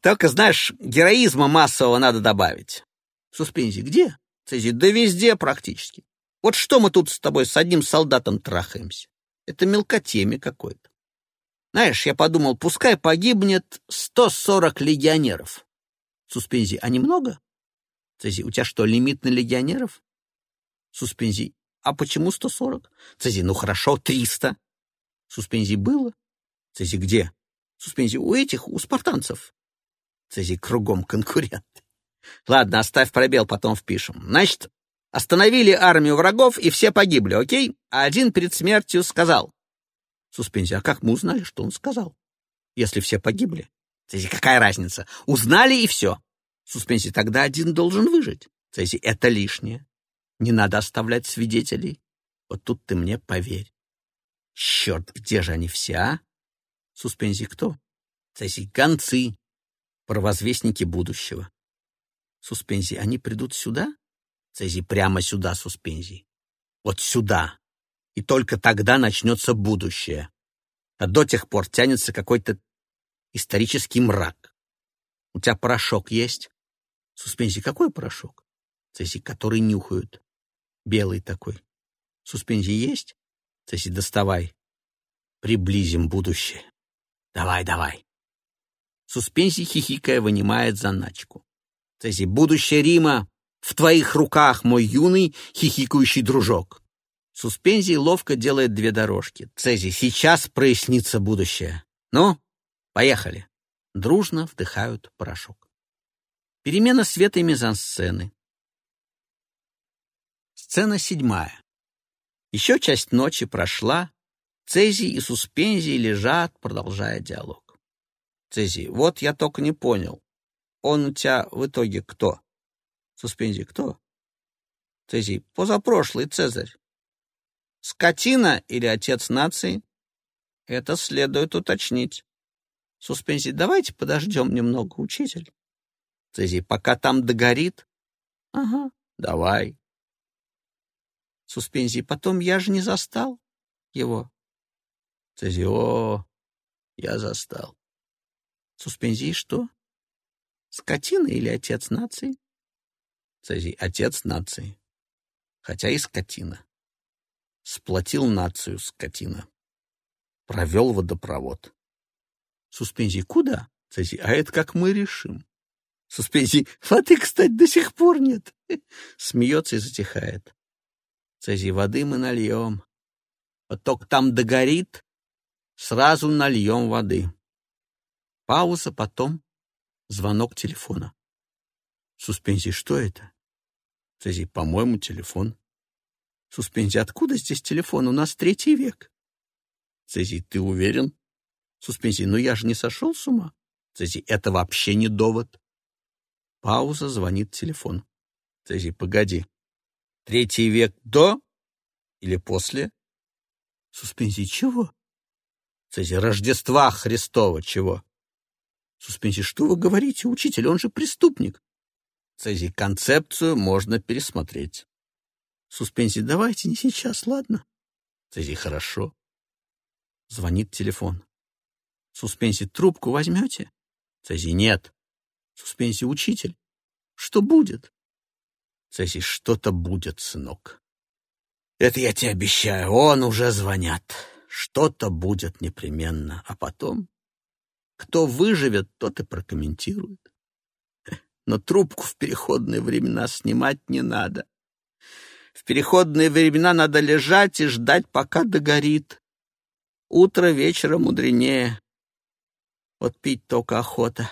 Только, знаешь, героизма массового надо добавить. Суспензий где? Цезий, да везде практически. Вот что мы тут с тобой с одним солдатом трахаемся? Это мелкотемие какое-то. Знаешь, я подумал, пускай погибнет 140 легионеров. Суспензий, а немного? Цезий, у тебя что, лимит на легионеров? Суспензий, а почему 140? Цезий, ну хорошо, 300. Суспензий, было? Цезий, где? Суспензий, у этих, у спартанцев. Цезий, кругом конкуренты. Ладно, оставь пробел, потом впишем. Значит, остановили армию врагов, и все погибли, окей? А один перед смертью сказал. Суспензия, а как мы узнали, что он сказал? Если все погибли? Цези, какая разница? Узнали и все. Суспензия, тогда один должен выжить. Цези, это лишнее. Не надо оставлять свидетелей. Вот тут ты мне поверь. Черт, где же они все, а? Суспензий, кто? Цези, гонцы, провозвестники будущего. Суспензий, они придут сюда? Цези, прямо сюда, суспензий. Вот сюда и только тогда начнется будущее. А до тех пор тянется какой-то исторический мрак. У тебя порошок есть? Суспензий, какой порошок? Цеси, который нюхают. Белый такой. Суспензий есть? Цеси, доставай. Приблизим будущее. Давай, давай. Суспензий, хихикая, вынимает заначку. Цеси, будущее Рима в твоих руках, мой юный хихикающий дружок. Суспензий ловко делает две дорожки. Цезий, сейчас прояснится будущее. Ну, поехали. Дружно вдыхают порошок. Перемена света и мизансцены. Сцена седьмая. Еще часть ночи прошла. Цезий и Суспензий лежат, продолжая диалог. Цезий, вот я только не понял. Он у тебя в итоге кто? Суспензий, кто? Цезий, позапрошлый Цезарь. Скотина или отец нации? Это следует уточнить. Суспензий, давайте подождем немного, учитель. Цезий, пока там догорит? Ага, давай. Суспензий, потом я же не застал его. Цезий, о, я застал. Суспензий, что? Скотина или отец нации? Цезий, отец нации. Хотя и скотина. Сплотил нацию, скотина. Провел водопровод. Суспензий, куда? Цезий, а это как мы решим. Суспензий, воды, кстати, до сих пор нет. Смеется и затихает. Цезий, воды мы нальем. Только там догорит, сразу нальем воды. Пауза, потом звонок телефона. Суспензий, что это? Цезий, по-моему, телефон. Суспензий, откуда здесь телефон? У нас третий век. Цезий, ты уверен? Суспензий, ну я же не сошел с ума. Цезий, это вообще не довод. Пауза, звонит телефон. Цезий, погоди. Третий век до или после? Суспензий, чего? Цезий, Рождества Христова чего? Суспензий, что вы говорите, учитель, он же преступник. Цезий, концепцию можно пересмотреть. Суспензий, давайте не сейчас, ладно? Цезий, хорошо. Звонит телефон. Суспензий, трубку возьмете? Цезий, нет. Суспензий, учитель. Что будет? Цезий, что-то будет, сынок. Это я тебе обещаю, он уже звонят. Что-то будет непременно. А потом, кто выживет, тот и прокомментирует. Но трубку в переходные времена снимать не надо. В переходные времена надо лежать и ждать, пока догорит. Утро вечера мудренее. Вот пить только охота.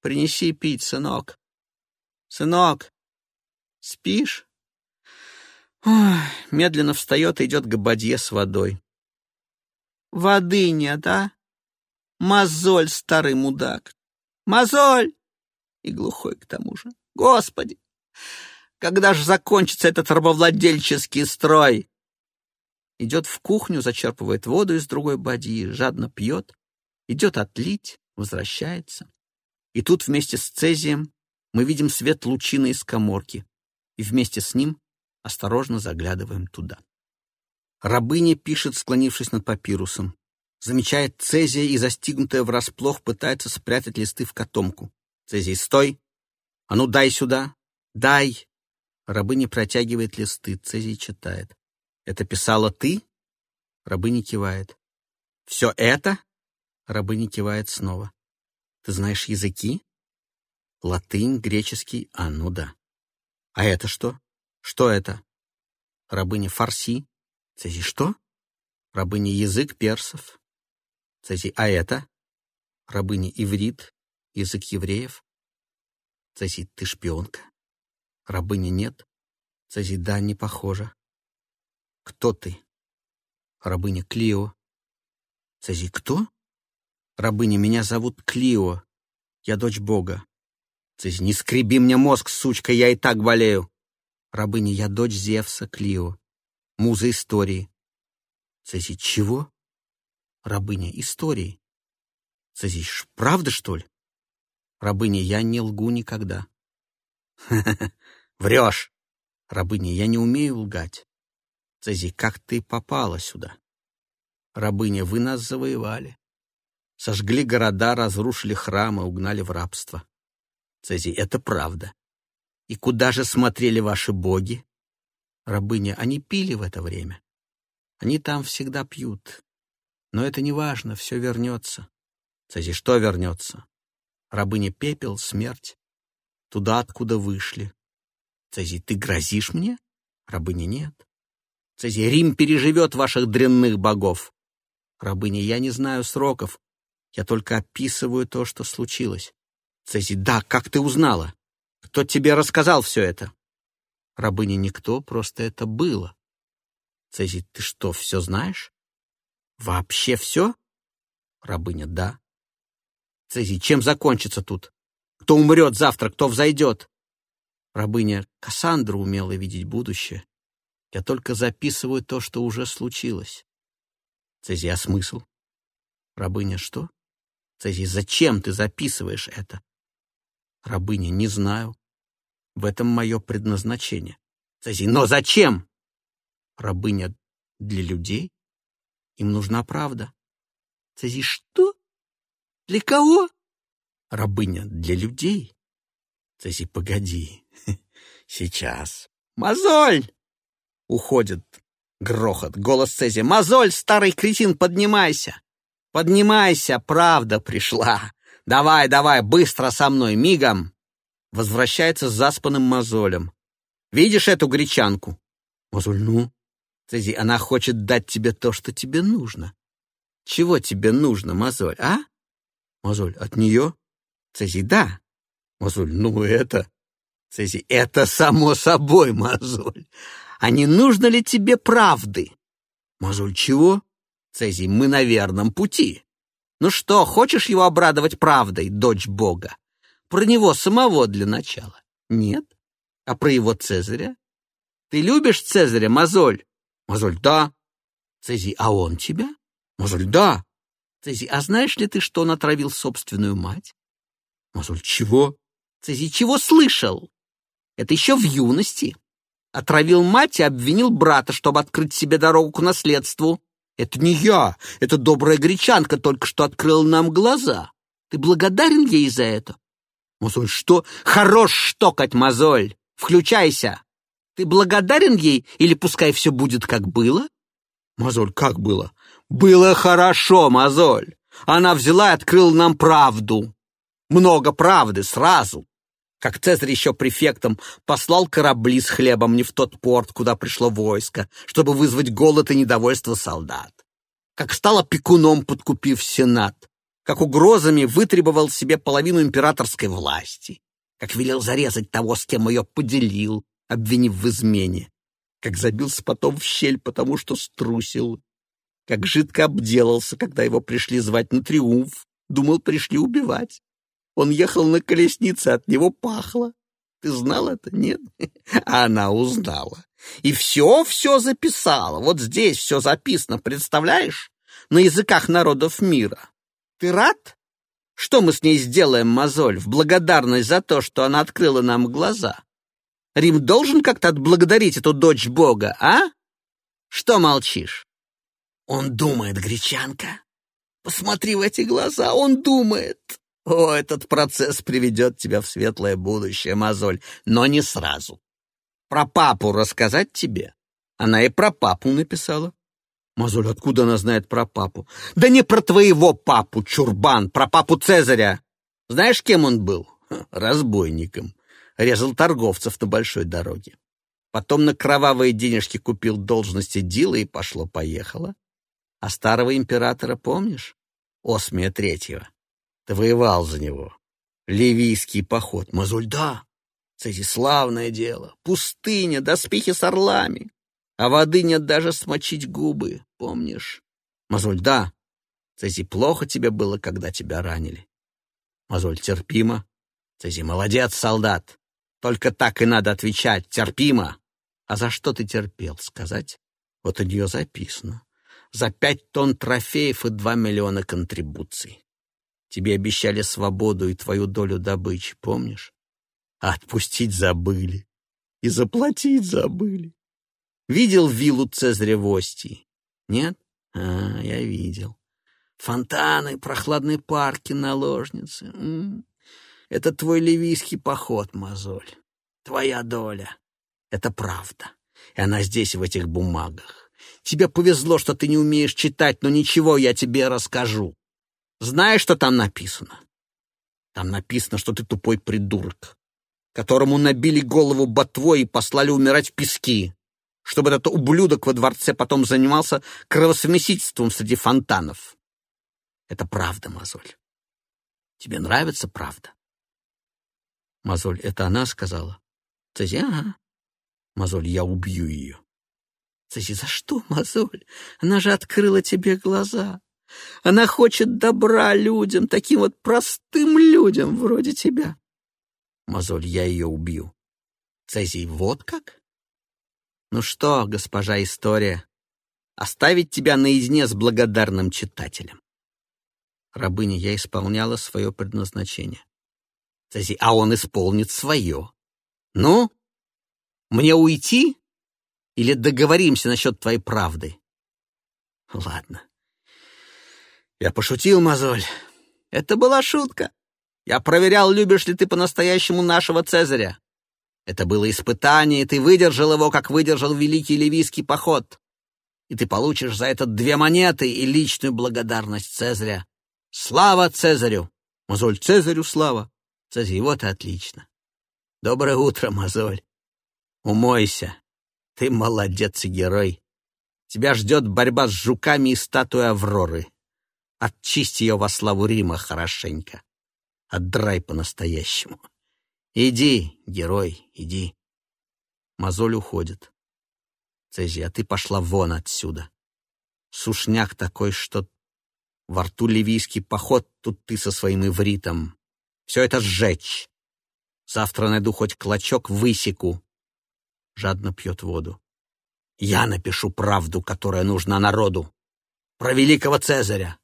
Принеси пить, сынок. Сынок, спишь? Ой, медленно встает и идет к бадье с водой. Воды нет, а? Мозоль, старый мудак. Мозоль! И глухой к тому же. Господи! Когда же закончится этот рабовладельческий строй? Идет в кухню, зачерпывает воду из другой бадьи, жадно пьет, идет отлить, возвращается. И тут вместе с Цезием мы видим свет лучины из коморки, и вместе с ним Осторожно заглядываем туда. Рабыня пишет, склонившись над папирусом. Замечает Цезия и, застигнутая врасплох, пытается спрятать листы в котомку. Цезий, стой! А ну дай сюда! Дай! Рабыня протягивает листы. Цезий читает. Это писала ты? Рабыня кивает. Все это? Рабыня кивает снова. Ты знаешь языки? Латынь, греческий, а ну да. А это что? Что это? Рабыня фарси. Цези что? Рабыня язык персов. Цези, а это? Рабыня иврит, язык евреев. Цези, ты шпионка. Рабыня нет. Цези, да, не похоже. Кто ты? Рабыня Клио. Цези, кто? Рабыня, меня зовут Клио. Я дочь Бога. Цези, не скреби мне мозг, сучка, я и так болею. Рабыня, я дочь Зевса Клио. Муза истории. Цези, чего? Рабыня, истории. Цези, правда, что ли? Рабыня, я не лгу никогда. Врешь. Рабыня, я не умею лгать. Цези, как ты попала сюда? Рабыня, вы нас завоевали. Сожгли города, разрушили храмы, угнали в рабство. Цези, это правда. И куда же смотрели ваши боги? Рабыня, они пили в это время. Они там всегда пьют. Но это не важно, все вернется. Цези, что вернется? Рабыня, пепел, смерть. Туда, откуда вышли. Цези, ты грозишь мне? Рабыня, нет. Цези, Рим переживет ваших дрянных богов. Рабыня, я не знаю сроков. Я только описываю то, что случилось. Цези, да, как ты узнала? Кто тебе рассказал все это? Рабыня, никто, просто это было. Цези, ты что, все знаешь? Вообще все? Рабыня, да. Цези, чем закончится тут? Кто умрет завтра, кто взойдет? Рабыня, Кассандра умела видеть будущее. Я только записываю то, что уже случилось. Цези, а смысл? Рабыня, что? Цезий, зачем ты записываешь это? Рабыня, не знаю. В этом мое предназначение. Цезий, но зачем? Рабыня, для людей. Им нужна правда. Цезий, что? Для кого? Рабыня, для людей. Цезий, погоди. Сейчас. Мозоль! Уходит грохот. Голос Цезия. Мозоль, старый кретин, поднимайся! Поднимайся, правда пришла. Давай, давай, быстро со мной, мигом. Возвращается с заспанным мозолем. Видишь эту гречанку? Мозоль, ну? Цези, она хочет дать тебе то, что тебе нужно. Чего тебе нужно, мозоль, а? Мозоль, от нее? Цези, да. Мозоль, ну это... Цези, это само собой, мозоль. А не нужно ли тебе правды? Мозоль, чего? Цезий, мы на верном пути. Ну что, хочешь его обрадовать правдой, дочь Бога? Про него самого для начала. Нет? А про его Цезаря? Ты любишь Цезаря, Мозоль? Мозоль, да. Цезий, а он тебя? Мозоль, да. Цезий, а знаешь ли ты, что он отравил собственную мать? Мозоль, чего? Цезий, чего слышал? Это еще в юности. Отравил мать и обвинил брата, чтобы открыть себе дорогу к наследству. Это не я, это добрая гречанка только что открыла нам глаза. Ты благодарен ей за это? Мозоль, что? Хорош штокать, мозоль! Включайся! Ты благодарен ей или пускай все будет, как было? Мозоль, как было? Было хорошо, мозоль. Она взяла и открыла нам правду. Много правды сразу. Как Цезарь еще префектом послал корабли с хлебом не в тот порт, куда пришло войско, чтобы вызвать голод и недовольство солдат. Как стал опекуном, подкупив Сенат. Как угрозами вытребовал себе половину императорской власти. Как велел зарезать того, с кем ее поделил, обвинив в измене. Как забился потом в щель, потому что струсил. Как жидко обделался, когда его пришли звать на триумф. Думал, пришли убивать. Он ехал на колеснице, от него пахло. Ты знал это? Нет? А она узнала. И все-все записала. Вот здесь все записано, представляешь? На языках народов мира. Ты рад? Что мы с ней сделаем, мозоль, в благодарность за то, что она открыла нам глаза? Рим должен как-то отблагодарить эту дочь Бога, а? Что молчишь? Он думает, гречанка. Посмотри в эти глаза, он думает. О, этот процесс приведет тебя в светлое будущее, мозоль, но не сразу. Про папу рассказать тебе? Она и про папу написала. Мозоль, откуда она знает про папу? Да не про твоего папу, чурбан, про папу Цезаря. Знаешь, кем он был? Разбойником. Резал торговцев на большой дороге. Потом на кровавые денежки купил должности Дила и пошло-поехало. А старого императора помнишь? Осмия Третьего. Воевал за него. Ливийский поход. Мозоль, да. Кстати, славное дело. Пустыня, доспехи с орлами. А воды нет даже смочить губы, помнишь? Мозоль, да. Цези, плохо тебе было, когда тебя ранили. Мозоль, терпимо. Цези, молодец, солдат. Только так и надо отвечать, терпимо. А за что ты терпел, сказать? Вот у нее записано. За пять тонн трофеев и два миллиона контрибуций. Тебе обещали свободу и твою долю добычи, помнишь? А отпустить забыли. И заплатить забыли. Видел виллу Цезаря в Остии? Нет? А, я видел. Фонтаны, прохладные парки, наложницы. М -м. Это твой ливийский поход, мозоль. Твоя доля. Это правда. И она здесь, в этих бумагах. Тебе повезло, что ты не умеешь читать, но ничего, я тебе расскажу. Знаешь, что там написано? Там написано, что ты тупой придурок, которому набили голову ботвой и послали умирать в пески, чтобы этот ублюдок во дворце потом занимался кровосмесительством среди фонтанов. Это правда, Мозоль. Тебе нравится правда? Мозоль, это она сказала? Цези, ага. Мозоль, я убью ее. Цези, за что, Мозоль? Она же открыла тебе глаза. Она хочет добра людям, таким вот простым людям, вроде тебя. Мозоль, я ее убью. Цезий, вот как? Ну что, госпожа история, оставить тебя наедине с благодарным читателем. Рабыня, я исполняла свое предназначение. Цезий, а он исполнит свое. Ну, мне уйти или договоримся насчет твоей правды? Ладно. Я пошутил, мозоль. Это была шутка. Я проверял, любишь ли ты по-настоящему нашего Цезаря. Это было испытание, и ты выдержал его, как выдержал великий ливийский поход. И ты получишь за это две монеты и личную благодарность Цезаря. Слава Цезарю! Мозоль, Цезарю слава! Цезарь, вот и отлично. Доброе утро, Мозоль. Умойся. Ты молодец и герой. Тебя ждет борьба с жуками и статуей Авроры. Отчисти ее во славу Рима хорошенько. Отдрай по-настоящему. Иди, герой, иди. Мозоль уходит. Цези, а ты пошла вон отсюда. Сушняк такой, что во рту ливийский поход, тут ты со своим ивритом. Все это сжечь. Завтра найду хоть клочок, высеку. Жадно пьет воду. Я напишу правду, которая нужна народу. Про великого Цезаря,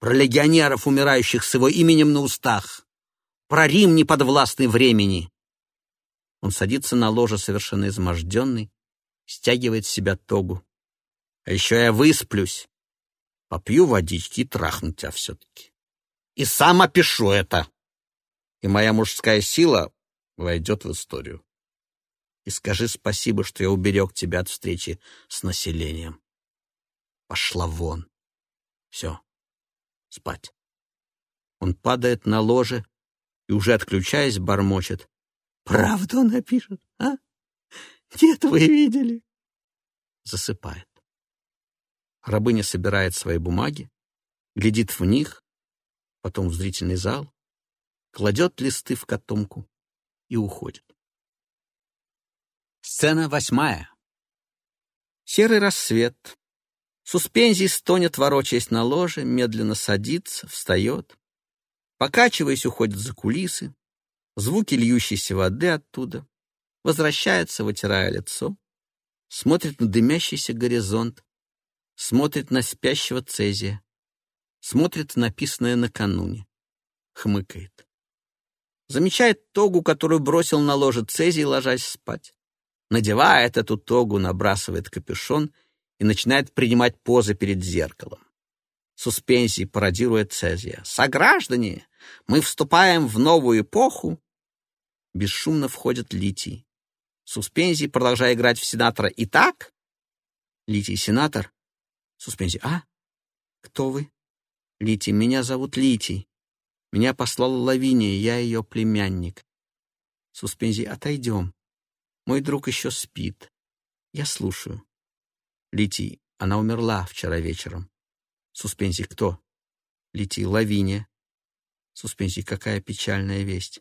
про легионеров, умирающих с его именем на устах, про Рим, неподвластный времени. Он садится на ложе, совершенно изможденный, стягивает с себя тогу. А еще я высплюсь, попью водички и трахну тебя все-таки. И сам опишу это. И моя мужская сила войдет в историю. И скажи спасибо, что я уберег тебя от встречи с населением. Пошла вон. Все спать. Он падает на ложе и, уже отключаясь, бормочет. «Правду напишет, а? Нет, вы видели?» Засыпает. Рабыня собирает свои бумаги, глядит в них, потом в зрительный зал, кладет листы в котомку и уходит. Сцена восьмая. Серый рассвет, Суспензий стонет, ворочаясь на ложе, медленно садится, встает. Покачиваясь, уходит за кулисы. Звуки льющейся воды оттуда. Возвращается, вытирая лицо. Смотрит на дымящийся горизонт. Смотрит на спящего Цезия. Смотрит написанное накануне. Хмыкает. Замечает тогу, которую бросил на ложе Цезий, ложась спать. Надевает эту тогу, набрасывает капюшон и начинает принимать позы перед зеркалом. Суспензий пародирует Цезия. «Сограждане, мы вступаем в новую эпоху!» Бесшумно входит Литий. Суспензий, продолжая играть в сенатора. «Итак?» Литий, сенатор. Суспензий. «А? Кто вы?» Литий. «Меня зовут Литий. Меня послала Лавиния, я ее племянник». Суспензий. «Отойдем. Мой друг еще спит. Я слушаю». Литий. «Она умерла вчера вечером». Суспензий. «Кто?» Литий. «Лавиния». Суспензий. «Какая печальная весть».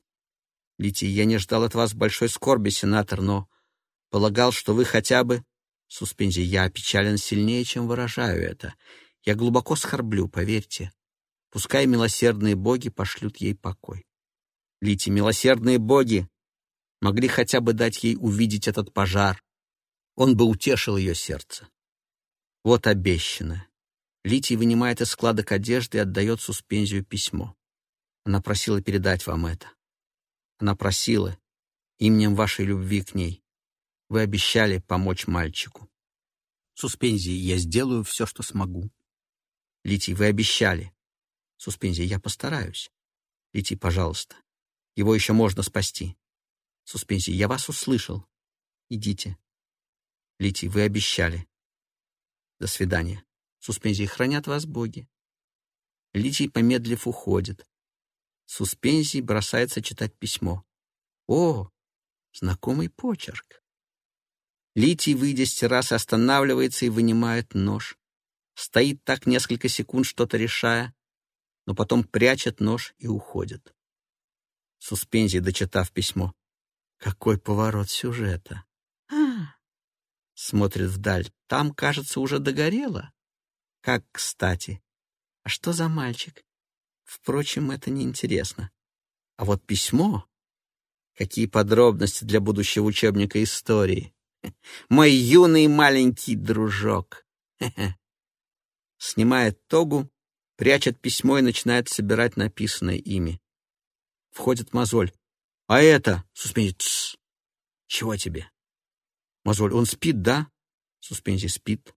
Литий. «Я не ждал от вас большой скорби, сенатор, но полагал, что вы хотя бы...» Суспензий. «Я опечален сильнее, чем выражаю это. Я глубоко скорблю, поверьте. Пускай милосердные боги пошлют ей покой. Лити, милосердные боги могли хотя бы дать ей увидеть этот пожар. Он бы утешил ее сердце. Вот обещанное. Литий вынимает из складок одежды и отдает суспензию письмо. Она просила передать вам это. Она просила, именем вашей любви к ней. Вы обещали помочь мальчику. Суспензии, я сделаю все, что смогу. Литий, вы обещали. Суспензия, я постараюсь. Литий, пожалуйста. Его еще можно спасти. Суспензия, я вас услышал. Идите. Литий, вы обещали. До свидания. Суспензии, хранят вас боги. Литий, помедлив, уходит. Суспензий бросается читать письмо. О, знакомый почерк. Литий, выйдя с террасы, останавливается и вынимает нож стоит так несколько секунд, что-то решая, но потом прячет нож и уходит. Суспензий, дочитав письмо. Какой поворот сюжета. Смотрит вдаль. Там, кажется, уже догорело. Как кстати. А что за мальчик? Впрочем, это неинтересно. А вот письмо... Какие подробности для будущего учебника истории. Мой юный маленький дружок. снимает тогу, прячет письмо и начинает собирать написанное ими. Входит мозоль. «А это?» — суспензий. «Тссс! Чего тебе?» Мозоль. «Он спит, да?» Суспензий. «Спит».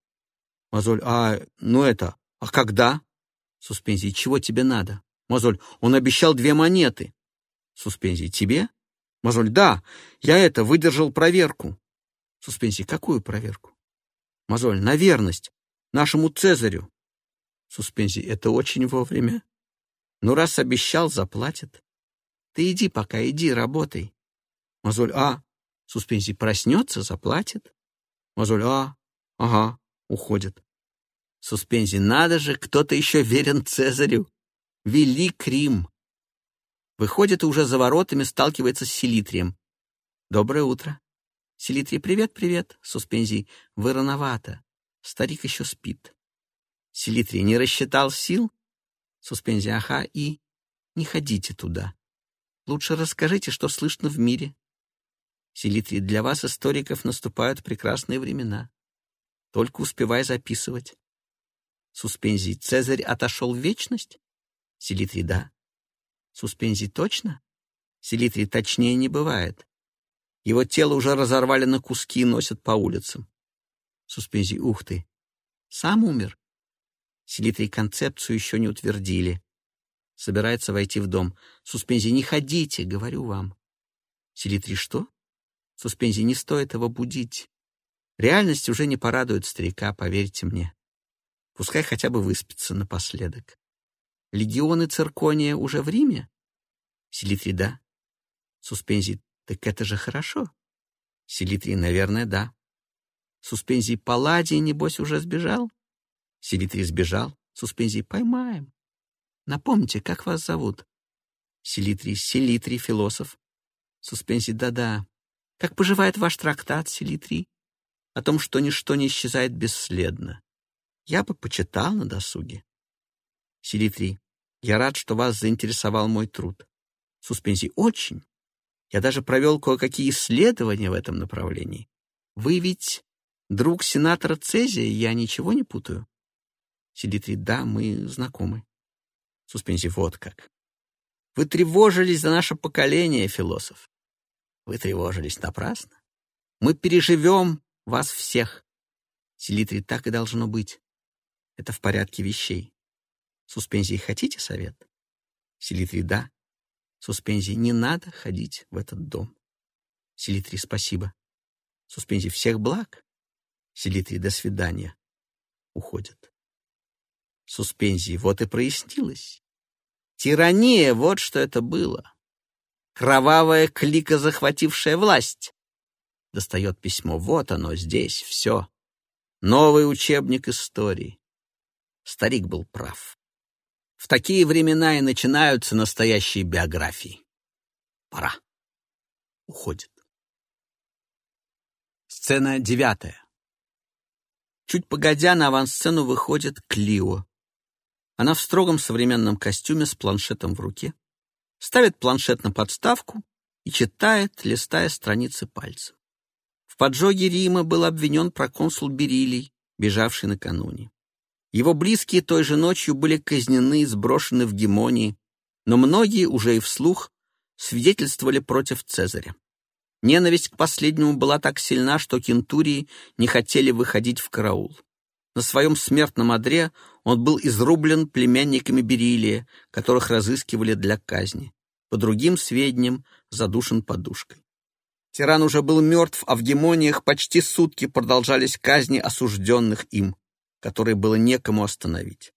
Мозоль. «А, ну это, а когда?» Суспензий. «Чего тебе надо?» Мозоль. «Он обещал две монеты». Суспензий. «Тебе?» Мозоль. «Да, я это, выдержал проверку». Суспензий. «Какую проверку?» Мозоль. «На верность. Нашему Цезарю». Суспензий. Это очень вовремя. Ну, раз обещал, заплатит. Ты иди пока, иди, работай. Мозоль. А. Суспензий. Проснется, заплатит. Мозоль. А. Ага. Уходит. Суспензий. Надо же, кто-то еще верен Цезарю. Велик Рим. Выходит и уже за воротами сталкивается с Селитрием. Доброе утро. Селитрий. Привет, привет. Суспензий. Вы рановато. Старик еще спит. Селитрий не рассчитал сил? Суспензия, ага, и не ходите туда. Лучше расскажите, что слышно в мире. Селитрий, для вас, историков, наступают прекрасные времена. Только успевай записывать. Суспензий, Цезарь отошел в вечность? Селитрий, да. Суспензий, точно? Селитрий, точнее не бывает. Его тело уже разорвали на куски и носят по улицам. Суспензий, ух ты. Сам умер? Селитрий концепцию еще не утвердили. Собирается войти в дом. Суспензий, не ходите, говорю вам. Селитрий, что? Суспензий, не стоит его будить. Реальность уже не порадует старика, поверьте мне. Пускай хотя бы выспится напоследок. Легионы циркония уже в Риме? Селитрий, да. Суспензий, так это же хорошо. Селитрий, наверное, да. Суспензий, Палладий, небось, уже сбежал? Селитрий сбежал. Суспензий поймаем. Напомните, как вас зовут? Селитрий, Селитрий, философ. Суспензий, да-да. Как поживает ваш трактат, Селитрий? О том, что ничто не исчезает бесследно. Я бы почитал на досуге. Селитрий, я рад, что вас заинтересовал мой труд. Суспензий, очень. Я даже провел кое-какие исследования в этом направлении. Вы ведь друг сенатора Цезия, я ничего не путаю. Селитрий, да, мы знакомы. Суспензий, вот как. Вы тревожились за наше поколение, философ. Вы тревожились напрасно. Мы переживем вас всех. Селитрий так и должно быть. Это в порядке вещей. Суспензии хотите совет? Селитрий да. Суспензии не надо ходить в этот дом. Селитрий спасибо. Суспензии всех благ. Селитрий до свидания. Уходит. Суспензии вот и прояснилось. Тирания, вот что это было. Кровавая клика, захватившая власть. Достает письмо. Вот оно, здесь, все. Новый учебник истории. Старик был прав. В такие времена и начинаются настоящие биографии. Пора. Уходит. Сцена девятая. Чуть погодя, на авансцену выходит Клио. Она в строгом современном костюме с планшетом в руке, ставит планшет на подставку и читает, листая страницы пальцем. В поджоге Рима был обвинен проконсул Берилий, бежавший накануне. Его близкие той же ночью были казнены и сброшены в Гемонии, но многие уже и вслух свидетельствовали против Цезаря. Ненависть к последнему была так сильна, что кентурии не хотели выходить в караул. На своем смертном одре он был изрублен племянниками Берилия, которых разыскивали для казни. По другим сведениям, задушен подушкой. Тиран уже был мертв, а в гемониях почти сутки продолжались казни осужденных им, которые было некому остановить.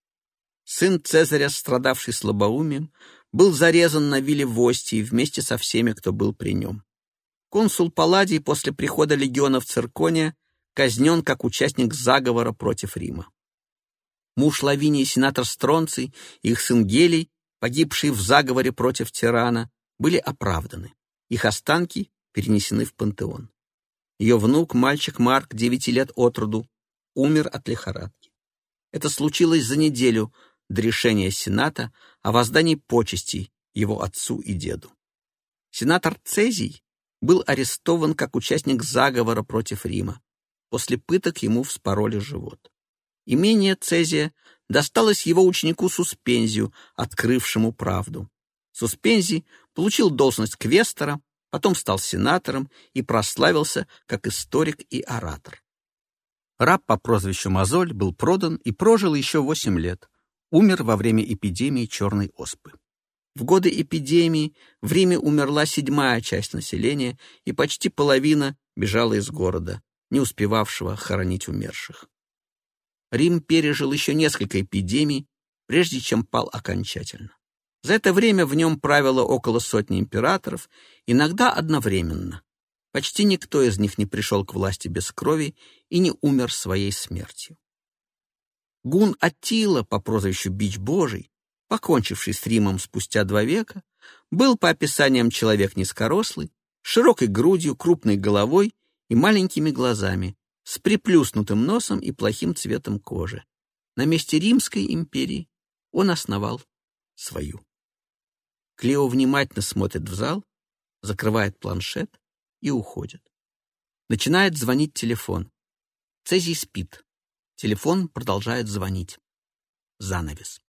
Сын Цезаря, страдавший слабоумием, был зарезан на вилле в вместе со всеми, кто был при нем. Консул Палладий после прихода легиона в Циркония казнен как участник заговора против Рима. Муж Лавинии, сенатор Стронций их сын Гелий, погибшие в заговоре против тирана, были оправданы. Их останки перенесены в пантеон. Ее внук, мальчик Марк, девяти лет от роду, умер от лихорадки. Это случилось за неделю до решения Сената о воздании почестей его отцу и деду. Сенатор Цезий был арестован как участник заговора против Рима. После пыток ему вспороли живот. Имение Цезия досталось его ученику Суспензию, открывшему правду. Суспензий получил должность квестора, потом стал сенатором и прославился как историк и оратор. Раб по прозвищу Мозоль был продан и прожил еще восемь лет. Умер во время эпидемии черной оспы. В годы эпидемии в Риме умерла седьмая часть населения, и почти половина бежала из города, не успевавшего хоронить умерших. Рим пережил еще несколько эпидемий, прежде чем пал окончательно. За это время в нем правило около сотни императоров, иногда одновременно. Почти никто из них не пришел к власти без крови и не умер своей смертью. Гун Аттила по прозвищу Бич Божий покончивший с Римом спустя два века, был по описаниям человек низкорослый, широкой грудью, крупной головой и маленькими глазами, с приплюснутым носом и плохим цветом кожи. На месте Римской империи он основал свою. Клео внимательно смотрит в зал, закрывает планшет и уходит. Начинает звонить телефон. Цезий спит. Телефон продолжает звонить. Занавес.